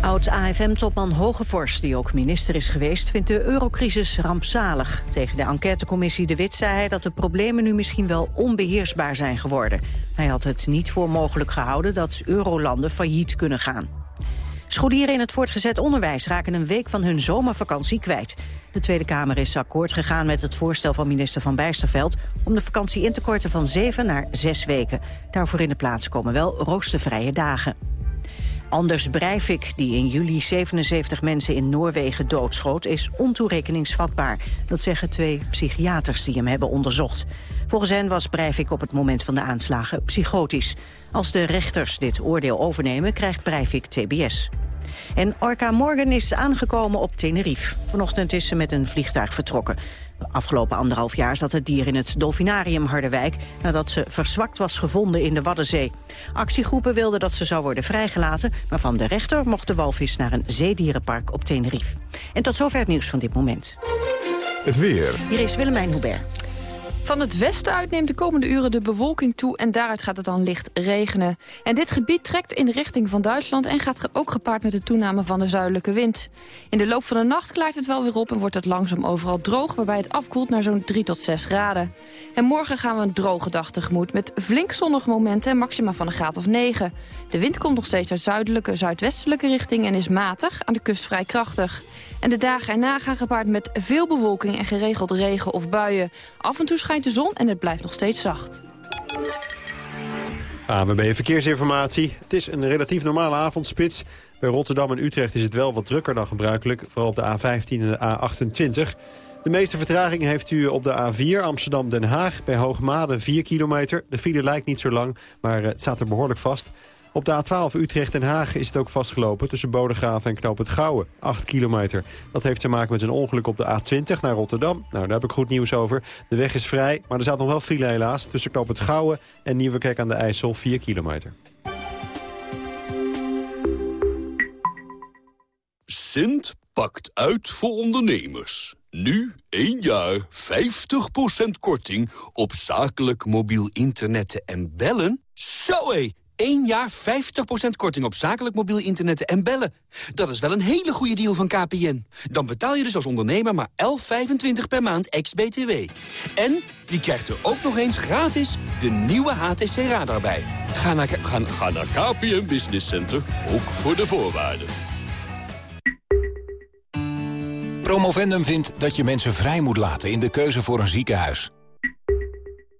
[SPEAKER 2] Oud-AFM-topman Hogevors, die ook minister is geweest... vindt de eurocrisis rampzalig. Tegen de enquêtecommissie De Wit zei hij dat de problemen nu misschien wel onbeheersbaar zijn geworden. Hij had het niet voor mogelijk gehouden dat eurolanden failliet kunnen gaan. Scholieren in het voortgezet onderwijs raken een week van hun zomervakantie kwijt. De Tweede Kamer is akkoord gegaan met het voorstel van minister Van Bijsterveld... om de vakantie in te korten van zeven naar zes weken. Daarvoor in de plaats komen wel roostervrije dagen. Anders Breivik, die in juli 77 mensen in Noorwegen doodschoot... is ontoerekeningsvatbaar. Dat zeggen twee psychiaters die hem hebben onderzocht. Volgens hen was Breivik op het moment van de aanslagen psychotisch. Als de rechters dit oordeel overnemen, krijgt Breivik TBS. En Orca Morgan is aangekomen op Tenerife. Vanochtend is ze met een vliegtuig vertrokken. Afgelopen anderhalf jaar zat het dier in het Dolfinarium Harderwijk... nadat ze verzwakt was gevonden in de Waddenzee. Actiegroepen wilden dat ze zou worden vrijgelaten... maar van de rechter mocht de walvis naar een zeedierenpark op Tenerife. En tot zover het nieuws van dit moment.
[SPEAKER 1] Het weer.
[SPEAKER 2] Hier is Willemijn Hubert.
[SPEAKER 27] Van het westen uit neemt de komende uren de bewolking toe... en daaruit gaat het dan licht regenen. En dit gebied trekt in de richting van Duitsland... en gaat ook gepaard met de toename van de zuidelijke wind. In de loop van de nacht klaart het wel weer op... en wordt het langzaam overal droog... waarbij het afkoelt naar zo'n 3 tot 6 graden. En morgen gaan we een droge dag tegemoet... met flink zonnige momenten en maxima van een graad of 9. De wind komt nog steeds uit zuidelijke, zuidwestelijke richting... en is matig, aan de kust vrij krachtig. En de dagen erna gaan gepaard met veel bewolking en geregeld regen of buien. Af en toe schijnt de zon en het blijft nog steeds zacht.
[SPEAKER 3] ANWB Verkeersinformatie. Het is een relatief normale avondspits. Bij Rotterdam en Utrecht is het wel wat drukker dan gebruikelijk. Vooral op de A15 en de A28. De meeste vertraging heeft u op de A4 Amsterdam-Den Haag. Bij Hoogmade 4 kilometer. De file lijkt niet zo lang, maar het staat er behoorlijk vast. Op de A12 Utrecht-Den Haag is het ook vastgelopen tussen Bodegraven en Knoop het Gouwen. 8 kilometer. Dat heeft te maken met een ongeluk op de A20 naar Rotterdam. Nou, daar heb ik goed nieuws over. De weg is vrij, maar er staat nog wel file helaas... tussen Knoop het Gouwen en Nieuwekerk aan de IJssel 4 kilometer.
[SPEAKER 28] Sint pakt uit voor ondernemers. Nu 1 jaar 50% korting op zakelijk mobiel internet en bellen. Zo 1 jaar 50% korting op zakelijk mobiel internet en bellen. Dat is wel een hele goede deal van KPN. Dan betaal je dus als ondernemer maar 11,25 per maand ex-BTW. En je krijgt er ook nog eens gratis de nieuwe HTC Radar bij. Ga naar, ga, ga naar KPN Business Center, ook voor de voorwaarden.
[SPEAKER 29] Promovendum vindt dat je mensen vrij moet laten in de keuze voor een ziekenhuis.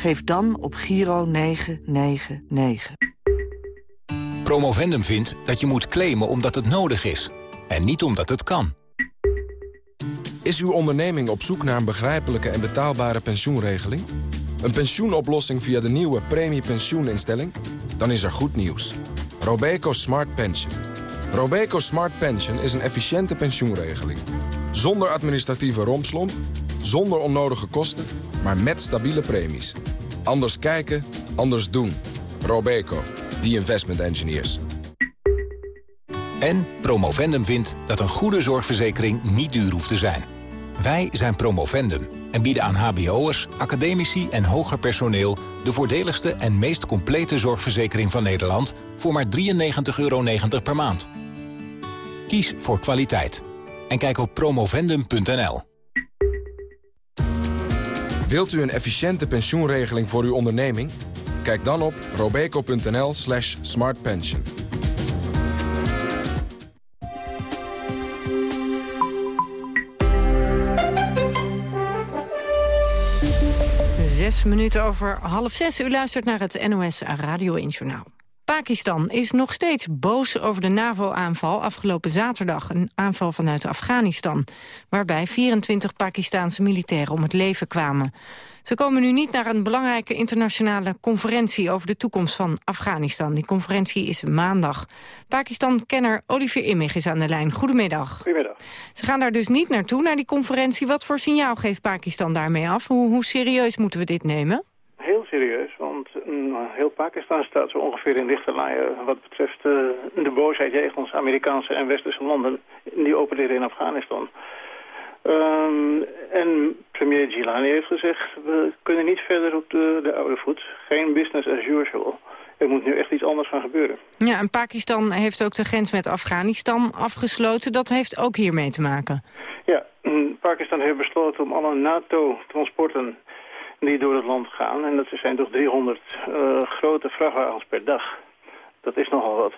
[SPEAKER 30] Geef dan op Giro 999.
[SPEAKER 29] Promovendum vindt dat je moet claimen omdat het nodig is. En niet omdat het kan.
[SPEAKER 31] Is uw onderneming op zoek naar een begrijpelijke en betaalbare pensioenregeling? Een pensioenoplossing via de nieuwe premiepensioeninstelling? Dan is er goed nieuws. Robeco Smart Pension. Robeco Smart Pension is een efficiënte pensioenregeling. Zonder administratieve rompslomp, zonder onnodige kosten, maar met stabiele premies. Anders kijken, anders doen. Robeco, the investment engineers.
[SPEAKER 29] En Promovendum vindt dat een goede zorgverzekering niet duur hoeft te zijn. Wij zijn Promovendum en bieden aan hbo'ers, academici en hoger personeel... de voordeligste en meest complete zorgverzekering van Nederland... voor maar 93,90 euro per maand. Kies voor kwaliteit. En kijk op promovendum.nl.
[SPEAKER 31] Wilt u een efficiënte pensioenregeling voor uw onderneming? Kijk dan op robeco.nl slash smartpension.
[SPEAKER 9] Zes minuten over half zes. U luistert naar het NOS Radio 1 Journaal. Pakistan is nog steeds boos over de NAVO-aanval afgelopen zaterdag. Een aanval vanuit Afghanistan, waarbij 24 Pakistaanse militairen om het leven kwamen. Ze komen nu niet naar een belangrijke internationale conferentie over de toekomst van Afghanistan. Die conferentie is maandag. Pakistan-kenner Olivier Immig is aan de lijn. Goedemiddag.
[SPEAKER 32] Goedemiddag.
[SPEAKER 9] Ze gaan daar dus niet naartoe, naar die conferentie. Wat voor signaal geeft Pakistan daarmee af? Hoe, hoe serieus moeten we dit nemen?
[SPEAKER 32] Heel serieus, heel Pakistan staat zo ongeveer in lichte laaien wat betreft uh, de boosheid jegens Amerikaanse en Westerse landen die opereren in Afghanistan. Um, en premier Gilani heeft gezegd, we kunnen niet verder op de, de oude voet. Geen business as usual. Er moet nu echt iets anders gaan gebeuren.
[SPEAKER 9] Ja, en Pakistan heeft ook de grens met Afghanistan afgesloten. Dat heeft ook hiermee te maken.
[SPEAKER 32] Ja, Pakistan heeft besloten om alle NATO-transporten die door het land gaan. En dat zijn toch 300 uh, grote vrachtwagens per dag. Dat is nogal wat.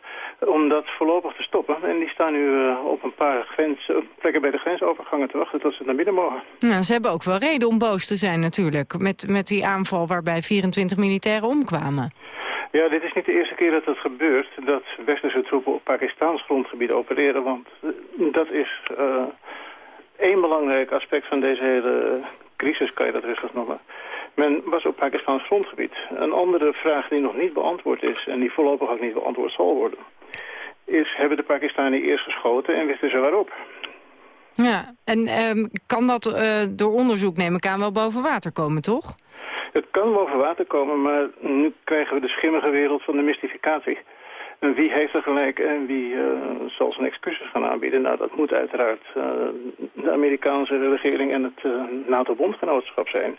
[SPEAKER 32] Om dat voorlopig te stoppen. En die staan nu uh, op een paar grens, plekken bij de grensovergangen te wachten tot ze naar binnen mogen.
[SPEAKER 9] Nou, ze hebben ook wel reden om boos te zijn natuurlijk. Met, met die aanval waarbij 24 militairen omkwamen.
[SPEAKER 32] Ja, dit is niet de eerste keer dat het gebeurt. Dat westerse troepen op Pakistaans grondgebied opereren. Want dat is één belangrijk aspect van deze hele crisis, kan je dat rustig noemen. Men was op Pakistans grondgebied. Een andere vraag die nog niet beantwoord is en die voorlopig ook niet beantwoord zal worden... is, hebben de Pakistanen eerst geschoten en wisten ze waarop?
[SPEAKER 9] Ja, en um, kan dat uh, door onderzoek neem ik aan wel boven water komen, toch?
[SPEAKER 32] Het kan boven water komen, maar nu krijgen we de schimmige wereld van de mystificatie. En wie heeft er gelijk en wie uh, zal zijn excuses gaan aanbieden? Nou, dat moet uiteraard uh, de Amerikaanse regering en het uh, NATO-bondgenootschap zijn.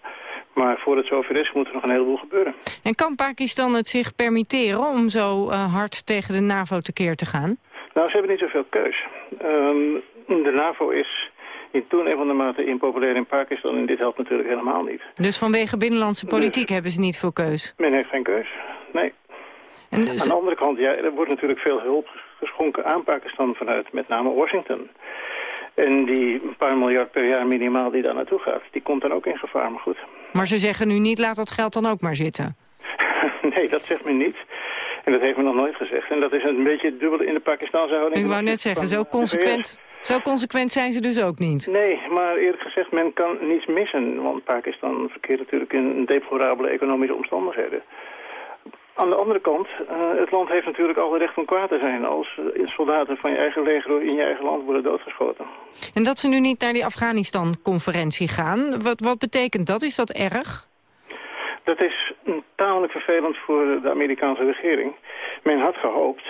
[SPEAKER 32] Maar voor het zover is, moet er nog een heleboel gebeuren.
[SPEAKER 9] En kan Pakistan het zich permitteren om zo hard tegen de NAVO tekeer te gaan?
[SPEAKER 32] Nou, ze hebben niet zoveel keus. Um, de NAVO is in toenemende mate impopulair in Pakistan en dit helpt natuurlijk helemaal niet.
[SPEAKER 9] Dus vanwege binnenlandse politiek dus, hebben ze niet veel keus?
[SPEAKER 32] Men heeft geen keus, nee. En dus... Aan de andere kant, ja, er wordt natuurlijk veel hulp geschonken aan Pakistan vanuit met name Washington. En die paar miljard per jaar minimaal die daar naartoe gaat, die komt dan ook in gevaar, maar goed.
[SPEAKER 9] Maar ze zeggen nu niet, laat dat geld dan ook maar zitten.
[SPEAKER 32] nee, dat zegt men niet. En dat heeft men nog nooit gezegd. En dat is een beetje het dubbele in de Pakistanse houding.
[SPEAKER 9] Ik wou net zeggen, zo consequent, zo consequent zijn ze dus ook niet.
[SPEAKER 32] Nee, maar eerlijk gezegd, men kan niets missen. Want Pakistan verkeert natuurlijk in deplorabele economische omstandigheden. Aan de andere kant, uh, het land heeft natuurlijk alle recht om kwaad te zijn... als uh, soldaten van je eigen leger in je eigen land worden doodgeschoten.
[SPEAKER 9] En dat ze nu niet naar die Afghanistan-conferentie gaan, wat, wat betekent dat? Is dat erg?
[SPEAKER 32] Dat is tamelijk vervelend voor de Amerikaanse regering. Men had gehoopt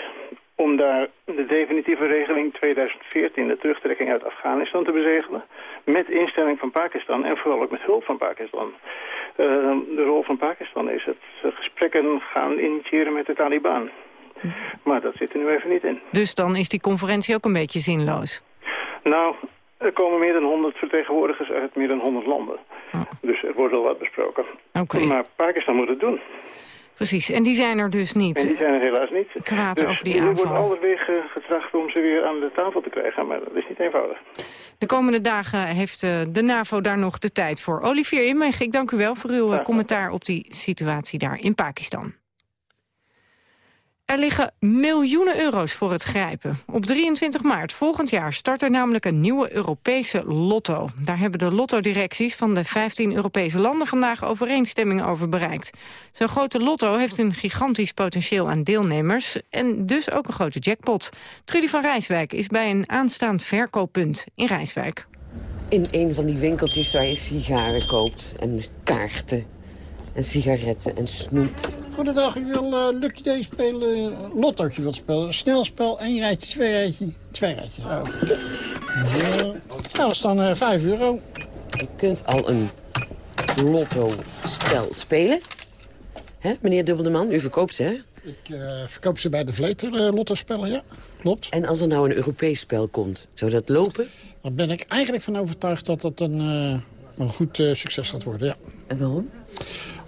[SPEAKER 32] om daar de definitieve regeling 2014, de terugtrekking uit Afghanistan, te bezegelen. Met instelling van Pakistan en vooral ook met hulp van Pakistan. Uh, de rol van Pakistan is het gesprekken gaan initiëren met de Taliban. Maar dat zit er nu even niet in.
[SPEAKER 9] Dus dan is die conferentie ook een beetje zinloos?
[SPEAKER 32] Nou, er komen meer dan 100 vertegenwoordigers uit meer dan 100 landen. Oh. Dus er wordt al wat besproken.
[SPEAKER 9] Okay.
[SPEAKER 32] Maar Pakistan moet het doen.
[SPEAKER 9] Precies, en die zijn er dus niet.
[SPEAKER 32] En die zijn er helaas niet.
[SPEAKER 9] Kwaad
[SPEAKER 32] dus
[SPEAKER 9] over die aanval.
[SPEAKER 32] er wordt alle wegen getracht om ze weer aan de tafel te krijgen, maar dat is niet eenvoudig.
[SPEAKER 9] De komende dagen heeft de NAVO daar nog de tijd voor. Olivier Immeg, ik dank u wel voor uw commentaar op die situatie daar in Pakistan. Er liggen miljoenen euro's voor het grijpen. Op 23 maart volgend jaar start er namelijk een nieuwe Europese lotto. Daar hebben de lottodirecties van de 15 Europese landen vandaag overeenstemming over bereikt. Zo'n grote lotto heeft een gigantisch potentieel aan deelnemers en dus ook een grote jackpot. Trudy van Rijswijk is bij een aanstaand verkooppunt in Rijswijk.
[SPEAKER 33] In een van die winkeltjes waar je sigaren koopt en kaarten en sigaretten en snoep.
[SPEAKER 34] Goedendag, u wil uh, Lucky Day spelen, uh, lottootje wilt spelen. Snelspel, één rijtje, twee rijtje, twee rijtjes. Oh. Ja. Nou, dat is dan uh, 5 euro.
[SPEAKER 33] Je kunt al een lotto-spel spelen. Hè, meneer Dubbeldeman, u verkoopt ze, hè?
[SPEAKER 34] Ik uh, verkoop ze bij de Vleter, uh, lottospellen, ja. Klopt.
[SPEAKER 33] En als er nou een Europees spel komt, zou dat lopen?
[SPEAKER 34] Dan ben ik eigenlijk van overtuigd dat dat een, uh, een goed succes gaat worden, ja.
[SPEAKER 33] En waarom?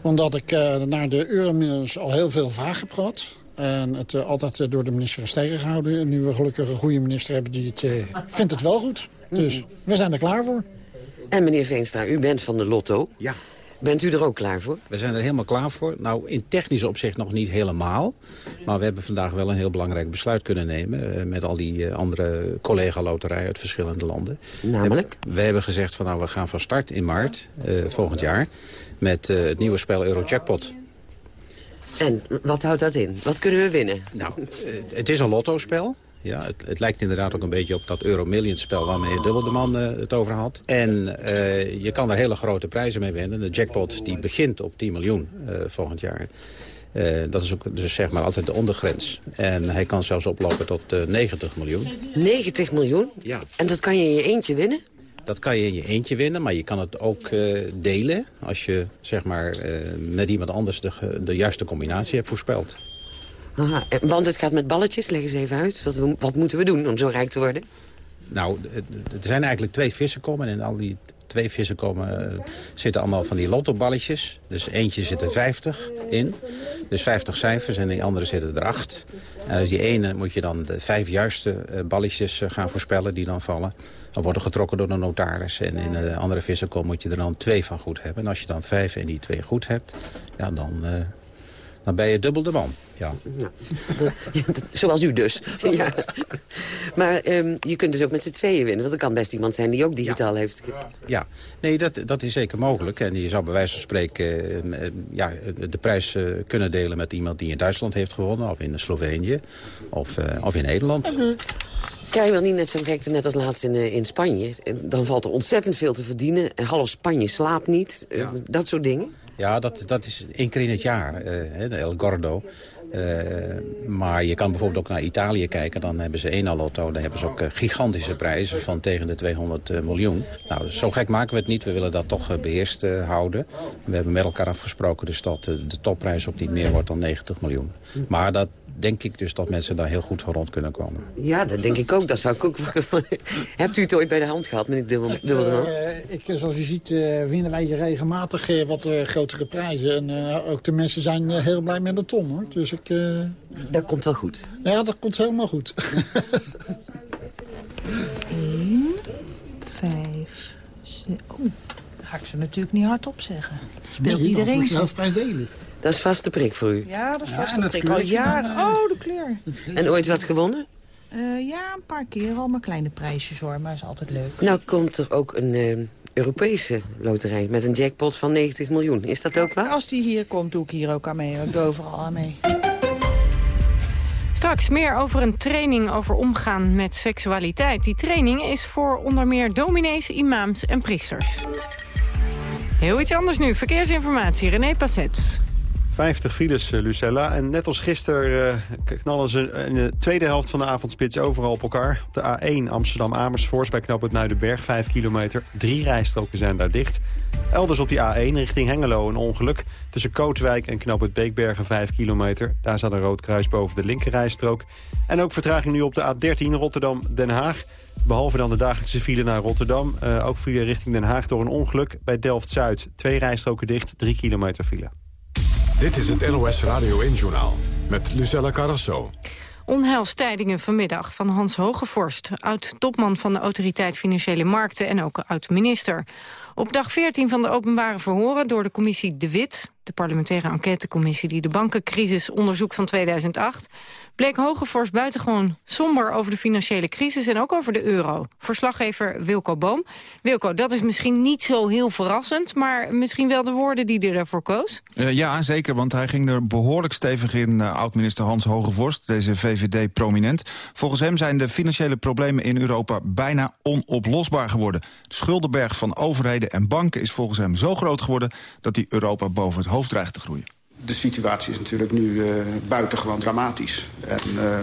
[SPEAKER 34] Omdat ik uh, naar de Euromiddels al heel veel vragen heb gehad. En het uh, altijd uh, door de minister is tegengehouden. En nu we gelukkig een goede minister hebben die het vindt het wel goed. Dus we zijn er klaar voor.
[SPEAKER 33] En meneer Veenstra, u bent van de Lotto.
[SPEAKER 35] Ja.
[SPEAKER 33] Bent u er ook klaar voor?
[SPEAKER 35] We zijn er helemaal klaar voor. Nou, in technisch opzicht nog niet helemaal. Maar we hebben vandaag wel een heel belangrijk besluit kunnen nemen... Met al die andere collega-loterijen uit verschillende landen.
[SPEAKER 33] Namelijk?
[SPEAKER 35] We, we hebben gezegd van nou, we gaan van start in maart uh, volgend jaar... met het nieuwe spel Eurojackpot.
[SPEAKER 33] En wat houdt dat in? Wat kunnen we winnen?
[SPEAKER 35] Nou, het is een lottospel. Ja, het, het, lijkt inderdaad ook een beetje op dat Euro spel waar meneer Dubbeldeman uh, het over had. En uh, je kan er hele grote prijzen mee winnen. De jackpot die begint op 10 miljoen uh, volgend jaar. dat is ook dus zeg maar altijd de ondergrens. En hij kan zelfs oplopen tot 90 miljoen.
[SPEAKER 33] 90 miljoen?
[SPEAKER 35] Ja.
[SPEAKER 33] En dat kan je in je eentje winnen?
[SPEAKER 35] Dat kan je in je eentje winnen, maar je kan het ook delen... als je zeg maar, met iemand anders de, de juiste combinatie hebt voorspeld.
[SPEAKER 33] Aha, want het gaat met balletjes, leg eens even uit. Wat, wat moeten we doen om zo rijk te worden?
[SPEAKER 35] Nou, er zijn eigenlijk twee vissenkommen. En in al die twee vissenkommen uh, zitten allemaal van die lottoballetjes. Dus eentje zit er 50 in. Dus 50 cijfers en die andere zitten er 8. En uit die ene moet je dan de vijf juiste balletjes gaan voorspellen die dan vallen. Dan worden getrokken door de notaris. En in de andere vissenkom moet je er dan twee van goed hebben. En als je dan vijf en die twee goed hebt, ja, dan, dan ben je dubbel de man. Ja.
[SPEAKER 33] Zoals u dus. Ja. Maar um, je kunt dus ook met z'n tweeën winnen. Want er kan best iemand zijn die ook digitaal
[SPEAKER 35] ja.
[SPEAKER 33] heeft.
[SPEAKER 35] Ja, nee, dat, dat is zeker mogelijk. En je zou bij wijze van spreken uh, ja, de prijs uh, kunnen delen met iemand die in Duitsland heeft gewonnen. Of in Slovenië. Of, uh, of in Nederland.
[SPEAKER 33] Krijg je wel niet net zo'n gekte net als laatst in, in Spanje. Dan valt er ontzettend veel te verdienen. En half Spanje slaapt niet. Ja. Dat soort dingen.
[SPEAKER 35] Ja, dat, dat is één keer in het jaar, uh, de El Gordo. Uh, maar je kan bijvoorbeeld ook naar Italië kijken. Dan hebben ze één lotto. Dan hebben ze ook uh, gigantische prijzen van tegen de 200 uh, miljoen. Nou, zo gek maken we het niet. We willen dat toch beheerst houden. We hebben met elkaar afgesproken dus dat de topprijs ook niet meer wordt dan 90 miljoen. Maar dat, denk ik dus dat mensen daar heel goed van rond kunnen komen.
[SPEAKER 33] Ja, dat denk ik ook. Dat zou ik ook... Hebt u het ooit bij de hand gehad, meneer Dubbelman?
[SPEAKER 34] Uh, ik, zoals u ziet uh, winnen wij hier regelmatig uh, wat grotere prijzen. En ook de mensen zijn heel blij met de ton, hoor. Dus ik...
[SPEAKER 33] Dat komt wel goed.
[SPEAKER 34] Ja, dat komt helemaal goed.
[SPEAKER 36] 1, 5, 6... Oh, dan ga ik ze natuurlijk niet hardop zeggen. Speelt
[SPEAKER 34] nee,
[SPEAKER 36] iedereen
[SPEAKER 34] de hoofdprijs delen.
[SPEAKER 33] Dat is vaste prik voor u?
[SPEAKER 36] Ja, dat is vaste ja, prik. Al jaren. Oh, de kleur.
[SPEAKER 33] En ooit wat gewonnen?
[SPEAKER 36] Uh, ja, een paar keer. Al maar kleine prijsjes hoor, maar is altijd leuk.
[SPEAKER 33] Nou komt er ook een uh, Europese loterij met een jackpot van 90 miljoen. Is dat ook waar?
[SPEAKER 36] Als die hier komt, doe ik hier ook aan mee. Ik doe overal aan mee.
[SPEAKER 9] Straks meer over een training over omgaan met seksualiteit. Die training is voor onder meer dominees, imams en priesters. Heel iets anders nu. Verkeersinformatie, René Passet.
[SPEAKER 3] 50 files, eh, Lucella. En net als gisteren uh, knallen ze in de tweede helft van de avondspits overal op elkaar. Op de A1 Amsterdam-Amersfoort bij knoop het Nuidenberg, 5 kilometer. Drie rijstroken zijn daar dicht. Elders op die A1 richting Hengelo een ongeluk. Tussen Kootwijk en knoop het Beekbergen, 5 kilometer. Daar staat een rood kruis boven de linkerrijstrook. En ook vertraging nu op de A13 Rotterdam-Den Haag. Behalve dan de dagelijkse file naar Rotterdam. Uh, ook file richting Den Haag door een ongeluk bij Delft-Zuid. Twee rijstroken dicht, 3 kilometer file.
[SPEAKER 1] Dit is het NOS Radio 1-journaal met Lucella Carrasso.
[SPEAKER 9] Onheilstijdingen vanmiddag van Hans Hogevorst... oud-topman van de Autoriteit Financiële Markten en ook oud-minister. Op dag 14 van de openbare verhoren door de commissie De Wit... de parlementaire enquêtecommissie die de bankencrisis onderzoekt van 2008 bleek Hogevorst buitengewoon somber over de financiële crisis en ook over de euro. Verslaggever Wilco Boom. Wilco, dat is misschien niet zo heel verrassend, maar misschien wel de woorden die hij daarvoor koos?
[SPEAKER 37] Uh, ja, zeker, want hij ging er behoorlijk stevig in, uh, oud-minister Hans Hogevorst, deze VVD-prominent. Volgens hem zijn de financiële problemen in Europa bijna onoplosbaar geworden. De schuldenberg van overheden en banken is volgens hem zo groot geworden dat hij Europa boven het hoofd dreigt te groeien
[SPEAKER 38] de situatie is natuurlijk nu uh, buitengewoon dramatisch. En uh,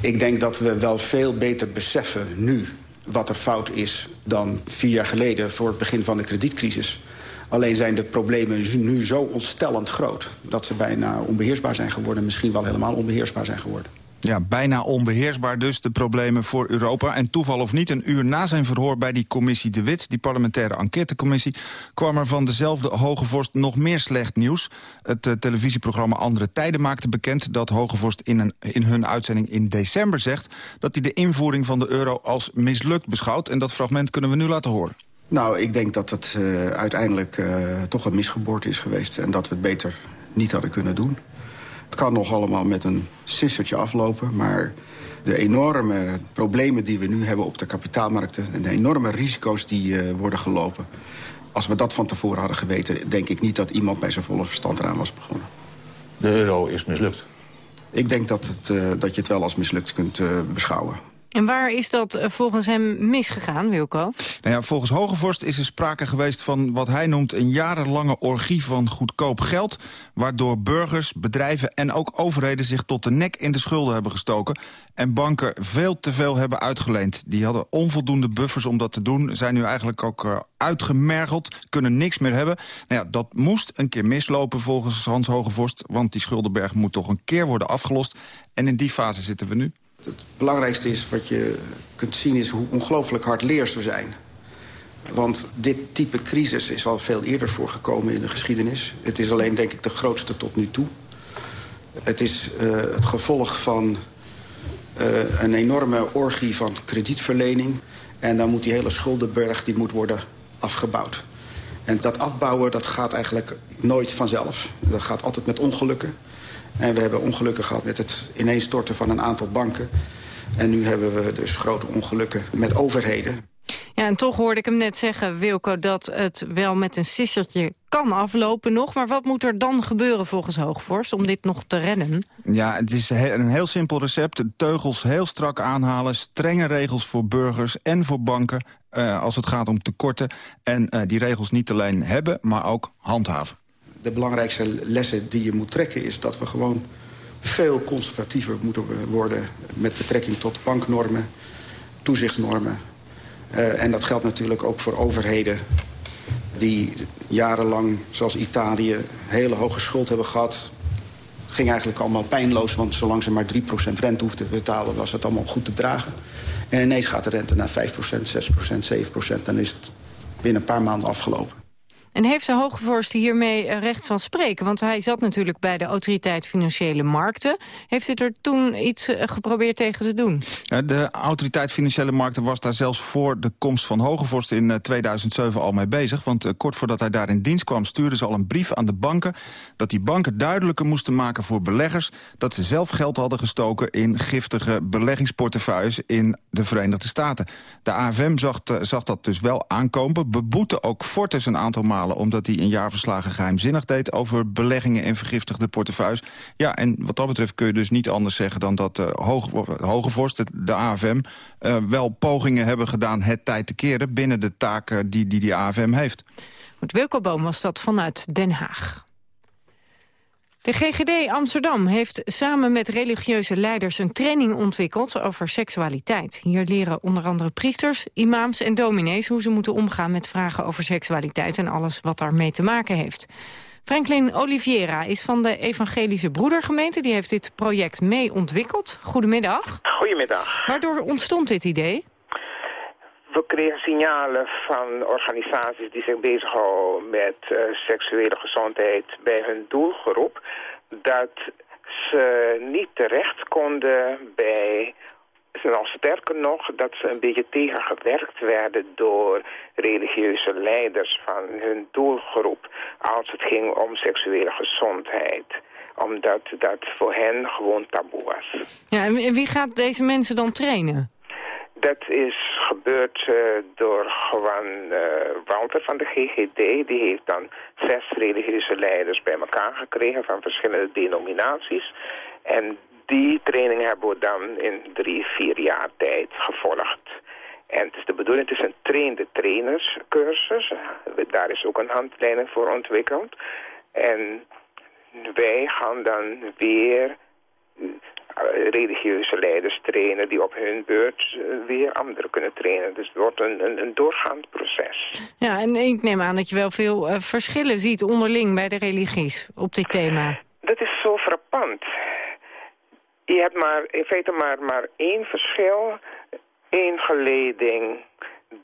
[SPEAKER 38] ik denk dat we wel veel beter beseffen nu wat er fout is... dan vier jaar geleden voor het begin van de kredietcrisis. Alleen zijn de problemen nu zo ontstellend groot... dat ze bijna onbeheersbaar zijn geworden. Misschien wel helemaal onbeheersbaar zijn geworden.
[SPEAKER 37] Ja, bijna onbeheersbaar dus, de problemen voor Europa. En toeval of niet, een uur na zijn verhoor bij die commissie De Wit... die parlementaire enquêtecommissie... kwam er van dezelfde Hoge Vorst nog meer slecht nieuws. Het uh, televisieprogramma Andere Tijden maakte bekend... dat Hoge Vorst in, een, in hun uitzending in december zegt... dat hij de invoering van de euro als mislukt beschouwt. En dat fragment kunnen we nu laten horen.
[SPEAKER 38] Nou, ik denk dat het uh, uiteindelijk uh, toch een misgeboorte is geweest... en dat we het beter niet hadden kunnen doen. Het kan nog allemaal met een sissertje aflopen, maar de enorme problemen die we nu hebben op de kapitaalmarkten... en de enorme risico's die uh, worden gelopen... als we dat van tevoren hadden geweten... denk ik niet dat iemand bij zijn volle verstand eraan was begonnen.
[SPEAKER 39] De euro is mislukt?
[SPEAKER 38] Ik denk dat, het, uh, dat je het wel als mislukt kunt uh, beschouwen.
[SPEAKER 9] En waar is dat eh, volgens hem misgegaan, Wilco? Nou
[SPEAKER 37] ja, volgens Hogevorst is er sprake geweest van wat hij noemt... een jarenlange orgie van goedkoop geld... waardoor burgers, bedrijven en ook overheden zich tot de nek in de schulden hebben gestoken... en banken veel te veel hebben uitgeleend. Die hadden onvoldoende buffers om dat te doen. Zijn nu eigenlijk ook uh, uitgemergeld, kunnen niks meer hebben. Nou ja, dat moest een keer mislopen volgens Hans Hogevorst... want die schuldenberg moet toch een keer worden afgelost. En in die fase zitten we nu.
[SPEAKER 38] Het belangrijkste is wat je kunt zien is hoe ongelooflijk hardleers we zijn. Want dit type crisis is al veel eerder voorgekomen in de geschiedenis. Het is alleen, denk ik, de grootste tot nu toe. Het is uh, het gevolg van uh, een enorme orgie van kredietverlening. En dan moet die hele schuldenberg die moet worden afgebouwd. En dat afbouwen dat gaat eigenlijk nooit vanzelf. Dat gaat altijd met ongelukken. En we hebben ongelukken gehad met het ineenstorten van een aantal banken. En nu hebben we dus grote ongelukken met overheden.
[SPEAKER 9] Ja, en toch hoorde ik hem net zeggen, Wilco, dat het wel met een sissertje kan aflopen nog. Maar wat moet er dan gebeuren volgens Hoogvorst om dit nog te redden?
[SPEAKER 37] Ja, het is een heel simpel recept. De teugels heel strak aanhalen. Strenge regels voor burgers en voor banken uh, als het gaat om tekorten. En uh, die regels niet alleen hebben, maar ook handhaven
[SPEAKER 38] de belangrijkste lessen die je moet trekken... is dat we gewoon veel conservatiever moeten worden... met betrekking tot banknormen, toezichtsnormen. Uh, en dat geldt natuurlijk ook voor overheden die jarenlang, zoals Italië... hele hoge schuld hebben gehad, ging eigenlijk allemaal pijnloos, want zolang ze maar 3% rente hoefden te betalen... was het allemaal goed te dragen. En ineens gaat de rente naar 5%, 6%, 7%. Dan is het binnen een paar maanden afgelopen.
[SPEAKER 9] En heeft de Hogevorst hiermee eh, recht van spreken? Want hij zat natuurlijk bij de Autoriteit Financiële Markten. Heeft hij er toen iets eh, geprobeerd tegen te doen?
[SPEAKER 37] De Autoriteit Financiële Markten was daar zelfs voor de komst van Hogevorst in 2007 eh, al mee bezig. Want kort voordat hij daar in dienst kwam stuurden ze al een brief aan de banken... dat die banken duidelijker moesten maken voor beleggers... dat ze zelf geld hadden gestoken in giftige beleggingsportefeuilles in de Verenigde Staten. De AFM zag, zag dat dus wel aankomen, beboette ook Fortis een aantal malen omdat hij een jaarverslagen geheimzinnig deed... over beleggingen in vergiftigde portefeuilles. Ja, en wat dat betreft kun je dus niet anders zeggen... dan dat uh, Hoge, Hoge Vorst, de AFM, eh, wel pogingen hebben gedaan... het tijd te keren binnen de taken die die, die AFM heeft.
[SPEAKER 9] Wilco Boom was dat vanuit Den Haag. De GGD Amsterdam heeft samen met religieuze leiders een training ontwikkeld over seksualiteit. Hier leren onder andere priesters, imams en dominees hoe ze moeten omgaan met vragen over seksualiteit en alles wat daarmee te maken heeft. Franklin Oliveira is van de Evangelische Broedergemeente. Die heeft dit project mee ontwikkeld. Goedemiddag.
[SPEAKER 40] Goedemiddag.
[SPEAKER 9] Waardoor ontstond dit idee?
[SPEAKER 40] We kregen signalen van organisaties die zich bezighouden met uh, seksuele gezondheid bij hun doelgroep. Dat ze niet terecht konden bij, nog sterker nog, dat ze een beetje tegengewerkt werden door religieuze leiders van hun doelgroep. Als het ging om seksuele gezondheid omdat dat voor hen gewoon taboe was.
[SPEAKER 9] Ja, en wie gaat deze mensen dan trainen?
[SPEAKER 40] Dat is gebeurd uh, door gewoon uh, Walter van de GGD. Die heeft dan zes religieuze leiders bij elkaar gekregen van verschillende denominaties. En die training hebben we dan in drie, vier jaar tijd gevolgd. En het is de bedoeling, het is een trainde trainerscursus. Daar is ook een handleiding voor ontwikkeld. En wij gaan dan weer eh, religieuze leiders trainen die op hun beurt eh, weer anderen kunnen trainen. Dus het wordt een, een, een doorgaand proces.
[SPEAKER 9] Ja, en ik neem aan dat je wel veel uh, verschillen ziet onderling bij de religies op dit thema.
[SPEAKER 40] Dat is zo frappant. Je hebt maar, in feite maar, maar één verschil. één geleding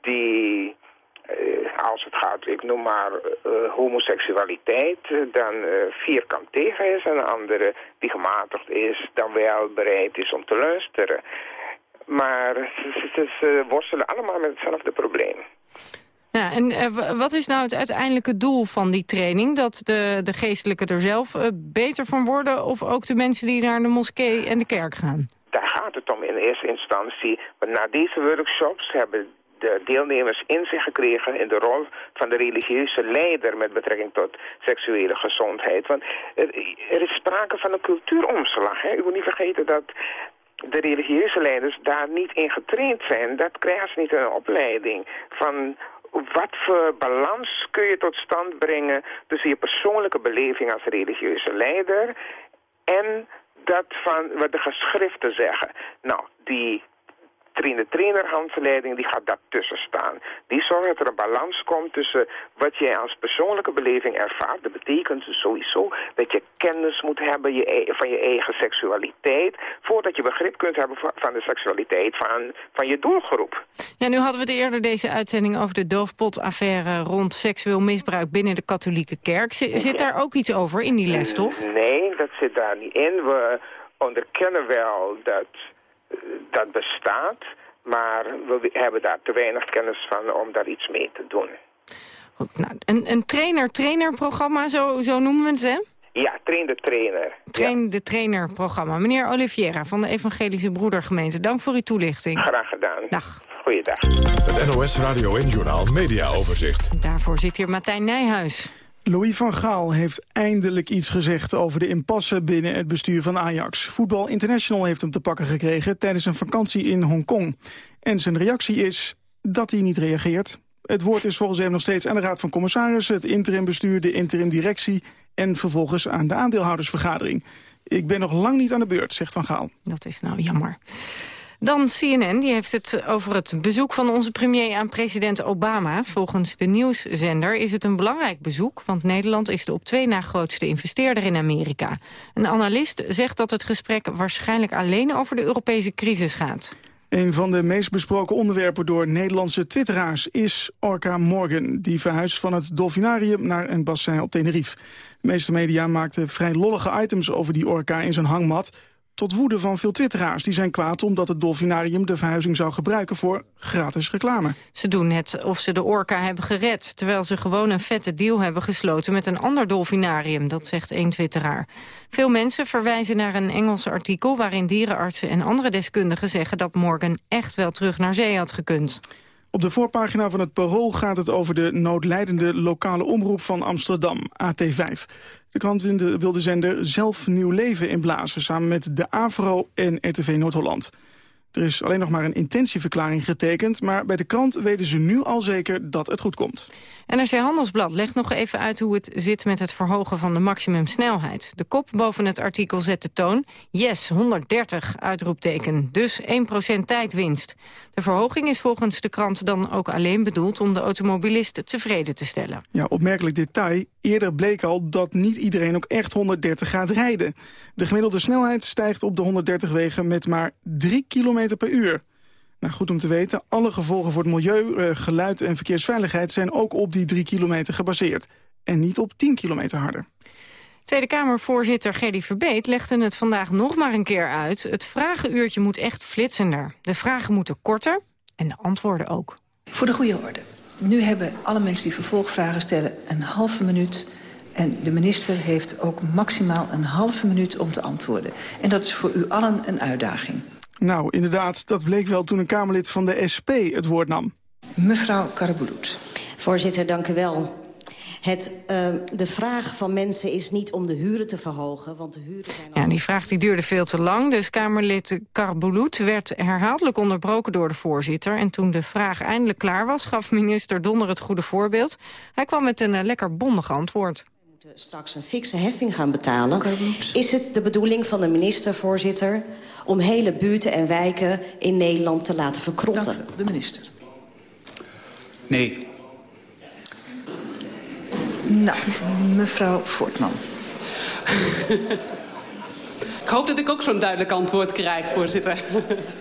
[SPEAKER 40] die als het gaat, ik noem maar uh, homoseksualiteit, dan uh, vierkant tegen is. En andere die gematigd is, dan wel bereid is om te luisteren. Maar ze, ze, ze worstelen allemaal met hetzelfde probleem.
[SPEAKER 9] Ja, en wat is nou het uiteindelijke doel van die training? Dat de, de geestelijken er zelf beter van worden... of ook de mensen die naar de moskee en de kerk gaan?
[SPEAKER 40] Daar gaat het om in eerste instantie. Want na deze workshops hebben de deelnemers inzicht gekregen in de rol van de religieuze leider met betrekking tot seksuele gezondheid. Want er, is sprake van een cultuuromslag. Hè? U moet niet vergeten dat de religieuze leiders daar niet in getraind zijn. Dat krijgen ze niet in een opleiding van wat voor balans kun je tot stand brengen tussen je persoonlijke beleving als religieuze leider en dat van wat de geschriften zeggen. Nou, die trainer trainerhandleiding die gaat daartussen staan. Die zorgt dat er een balans komt tussen wat jij als persoonlijke beleving ervaart. Dat betekent dus sowieso dat je kennis moet hebben je, e- van je eigen seksualiteit... voordat je begrip kunt hebben van de seksualiteit van, van je doelgroep.
[SPEAKER 9] Ja, nu hadden we het eerder deze uitzending over de doofpotaffaire... rond seksueel misbruik binnen de katholieke kerk. Zit daar ook iets over in die lesstof?
[SPEAKER 40] Nee, dat zit daar niet in. We onderkennen wel dat dat bestaat, maar we hebben daar te weinig kennis van om daar iets mee te doen.
[SPEAKER 9] Goed, nou, een, een trainer-trainer-programma, zo, zo noemen we het, hè?
[SPEAKER 40] Ja, train de trainer.
[SPEAKER 9] Train de trainer programma. Meneer Oliviera van de Evangelische Broedergemeente, dank voor uw toelichting.
[SPEAKER 40] Graag gedaan.
[SPEAKER 9] Dag.
[SPEAKER 40] Goeiedag.
[SPEAKER 1] Het NOS Radio en Journaal Media Overzicht.
[SPEAKER 9] Daarvoor zit hier Martijn Nijhuis.
[SPEAKER 41] Louis van Gaal heeft eindelijk iets gezegd over de impasse binnen het bestuur van Ajax. Voetbal International heeft hem te pakken gekregen tijdens een vakantie in Hongkong. En zijn reactie is dat hij niet reageert. Het woord is volgens hem nog steeds aan de Raad van Commissarissen, het interimbestuur, de interimdirectie en vervolgens aan de aandeelhoudersvergadering. Ik ben nog lang niet aan de beurt, zegt Van Gaal.
[SPEAKER 9] Dat is nou jammer. Dan CNN, die heeft het over het bezoek van onze premier aan president Obama. Volgens de nieuwszender is het een belangrijk bezoek... want Nederland is de op twee na grootste investeerder in Amerika. Een analist zegt dat het gesprek waarschijnlijk alleen over de Europese crisis gaat.
[SPEAKER 41] Een van de meest besproken onderwerpen door Nederlandse twitteraars is Orca Morgan. Die verhuist van het Dolfinarium naar een bassin op Tenerife. De meeste media maakten vrij lollige items over die orka in zijn hangmat tot woede van veel twitteraars. Die zijn kwaad omdat het Dolfinarium de verhuizing zou gebruiken voor gratis reclame.
[SPEAKER 9] Ze doen net of ze de orka hebben gered... terwijl ze gewoon een vette deal hebben gesloten met een ander dolfinarium. Dat zegt één twitteraar. Veel mensen verwijzen naar een Engels artikel... waarin dierenartsen en andere deskundigen zeggen... dat Morgan echt wel terug naar zee had gekund.
[SPEAKER 41] Op de voorpagina van het Parool gaat het over de noodlijdende lokale omroep van Amsterdam, AT5. De krant wil de zender zelf nieuw leven inblazen... samen met de AVRO en RTV Noord-Holland. Er is alleen nog maar een intentieverklaring getekend... maar bij de krant weten ze nu al zeker dat het goed komt.
[SPEAKER 9] NRC Handelsblad legt nog even uit hoe het zit met het verhogen van de maximumsnelheid. De kop boven het artikel zet de toon. Yes, 130, uitroepteken. Dus 1% tijdwinst. De verhoging is volgens de krant dan ook alleen bedoeld... om de automobilisten tevreden te stellen.
[SPEAKER 41] Ja, opmerkelijk detail. Eerder bleek al dat niet iedereen ook echt 130 gaat rijden. De gemiddelde snelheid stijgt op de 130 wegen met maar 3 km per uur. Nou, goed om te weten, alle gevolgen voor het milieu, eh, geluid en verkeersveiligheid... zijn ook op die 3 kilometer gebaseerd. En niet op 10 kilometer harder.
[SPEAKER 9] Tweede Kamervoorzitter Gerdy Verbeet legde het vandaag nog maar een keer uit. Het vragenuurtje moet echt flitsender. De vragen moeten korter en de antwoorden ook.
[SPEAKER 42] Voor de goede orde. Nu hebben alle mensen die vervolgvragen stellen een halve minuut... En de minister heeft ook maximaal een halve minuut om te antwoorden. En dat is voor u allen een uitdaging.
[SPEAKER 41] Nou, inderdaad, dat bleek wel toen een Kamerlid van de SP het woord nam.
[SPEAKER 42] Mevrouw Karabulut.
[SPEAKER 43] Voorzitter, dank u wel. Het, uh, de vraag van mensen is niet om de huren te verhogen, want de huren zijn...
[SPEAKER 9] Ja, die vraag die duurde veel te lang, dus Kamerlid Karbulut werd herhaaldelijk onderbroken door de voorzitter. En toen de vraag eindelijk klaar was, gaf minister Donner het goede voorbeeld. Hij kwam met een uh, lekker bondig antwoord
[SPEAKER 43] straks een fikse heffing gaan betalen... is het de bedoeling van de minister, voorzitter... om hele buurten en wijken in Nederland te laten verkrotten?
[SPEAKER 42] Dank de minister.
[SPEAKER 44] Nee.
[SPEAKER 42] Nou, mevrouw Voortman.
[SPEAKER 44] Ik hoop dat ik ook zo'n duidelijk antwoord krijg, voorzitter.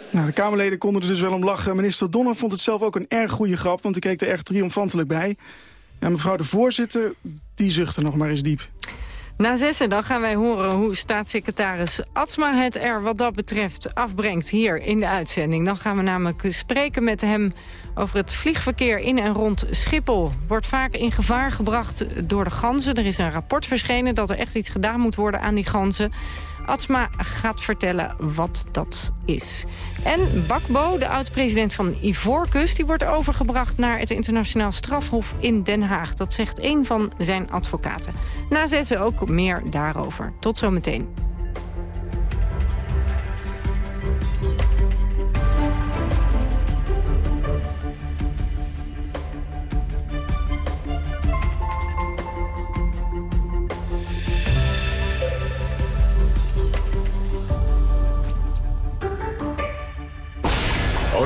[SPEAKER 41] Nou, de Kamerleden konden er dus wel om lachen. Minister Donner vond het zelf ook een erg goede grap... want hij keek er echt triomfantelijk bij. Ja, mevrouw de voorzitter, die zuchtte nog maar eens diep.
[SPEAKER 9] Na zessen dan gaan wij horen hoe staatssecretaris Atsma het er wat dat betreft afbrengt hier in de uitzending. Dan gaan we namelijk spreken met hem over het vliegverkeer in en rond Schiphol. Wordt vaak in gevaar gebracht door de ganzen. Er is een rapport verschenen dat er echt iets gedaan moet worden aan die ganzen. Atsma gaat vertellen wat dat is. En Bakbo, de oud-president van Ivoorkust... die wordt overgebracht naar het internationaal strafhof in Den Haag. Dat zegt een van zijn advocaten. Na zessen ook meer daarover. Tot zometeen.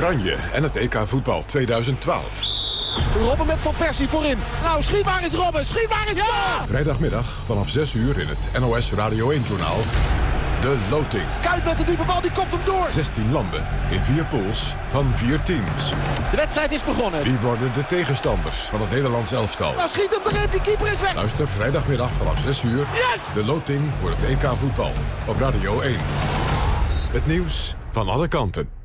[SPEAKER 1] Oranje en het EK voetbal 2012.
[SPEAKER 45] Robben met Van Persie voorin. Nou, schiet maar eens Robben, schiet maar eens ja!
[SPEAKER 1] Vrijdagmiddag vanaf 6 uur in het NOS Radio 1-journaal. De loting.
[SPEAKER 45] Kuit met de diepe bal, die komt hem door.
[SPEAKER 1] 16 landen in vier pools van vier teams.
[SPEAKER 45] De wedstrijd is begonnen.
[SPEAKER 1] Wie worden de tegenstanders van het Nederlands elftal?
[SPEAKER 45] Nou schiet hem erin, die keeper is weg.
[SPEAKER 1] Luister vrijdag vanaf 6 uur.
[SPEAKER 45] Yes!
[SPEAKER 1] De loting voor het EK voetbal op Radio 1. Het nieuws van alle kanten.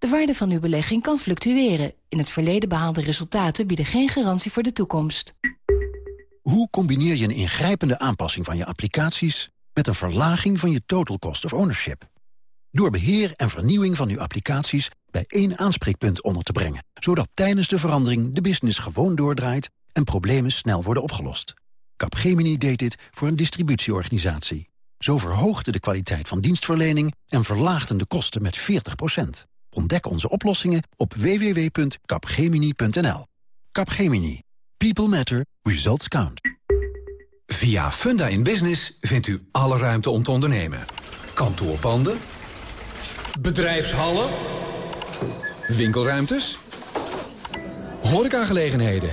[SPEAKER 46] De waarde van uw belegging kan fluctueren. In het verleden behaalde resultaten bieden geen garantie voor de toekomst.
[SPEAKER 47] Hoe combineer je een ingrijpende aanpassing van je applicaties
[SPEAKER 29] met een verlaging van je total cost of ownership. Door beheer en vernieuwing van uw applicaties bij één aanspreekpunt onder te brengen. Zodat tijdens de verandering de business gewoon doordraait en problemen snel worden opgelost. Capgemini deed dit voor een distributieorganisatie. Zo verhoogde de kwaliteit van dienstverlening en verlaagden de kosten met 40%. Ontdek onze oplossingen op www.capgemini.nl. Capgemini. People matter. Results count.
[SPEAKER 28] Via Funda in Business vindt u alle ruimte om te ondernemen. Kantoorpanden. Bedrijfshallen. Winkelruimtes. Horecagelegenheden.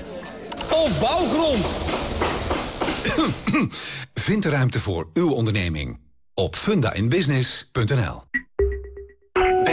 [SPEAKER 28] Of bouwgrond. Vind de ruimte voor uw onderneming op fundainbusiness.nl.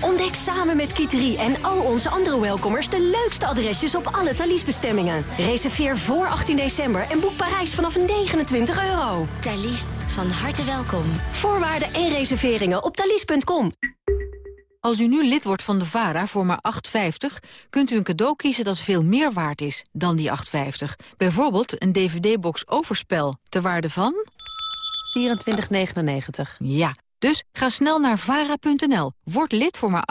[SPEAKER 48] Ontdek samen met Kiteri en al onze andere welkomers... de leukste adresjes op alle Thalys-bestemmingen. Reserveer voor 18 december en boek Parijs vanaf 29 euro.
[SPEAKER 6] Thalys, van harte welkom.
[SPEAKER 48] Voorwaarden en reserveringen op thalys.com.
[SPEAKER 22] Als u nu lid wordt van de VARA voor maar 8,50... kunt u een cadeau kiezen dat veel meer waard is dan die 8,50. Bijvoorbeeld een dvd-box Overspel, ter waarde van...
[SPEAKER 49] 24,99.
[SPEAKER 22] Ja, dus ga snel naar vara.nl, word lid voor maar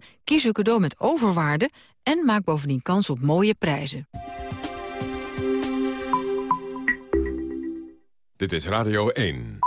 [SPEAKER 22] 8,50... kies uw cadeau met overwaarde en maak bovendien kans op mooie prijzen.
[SPEAKER 1] Dit is Radio 1.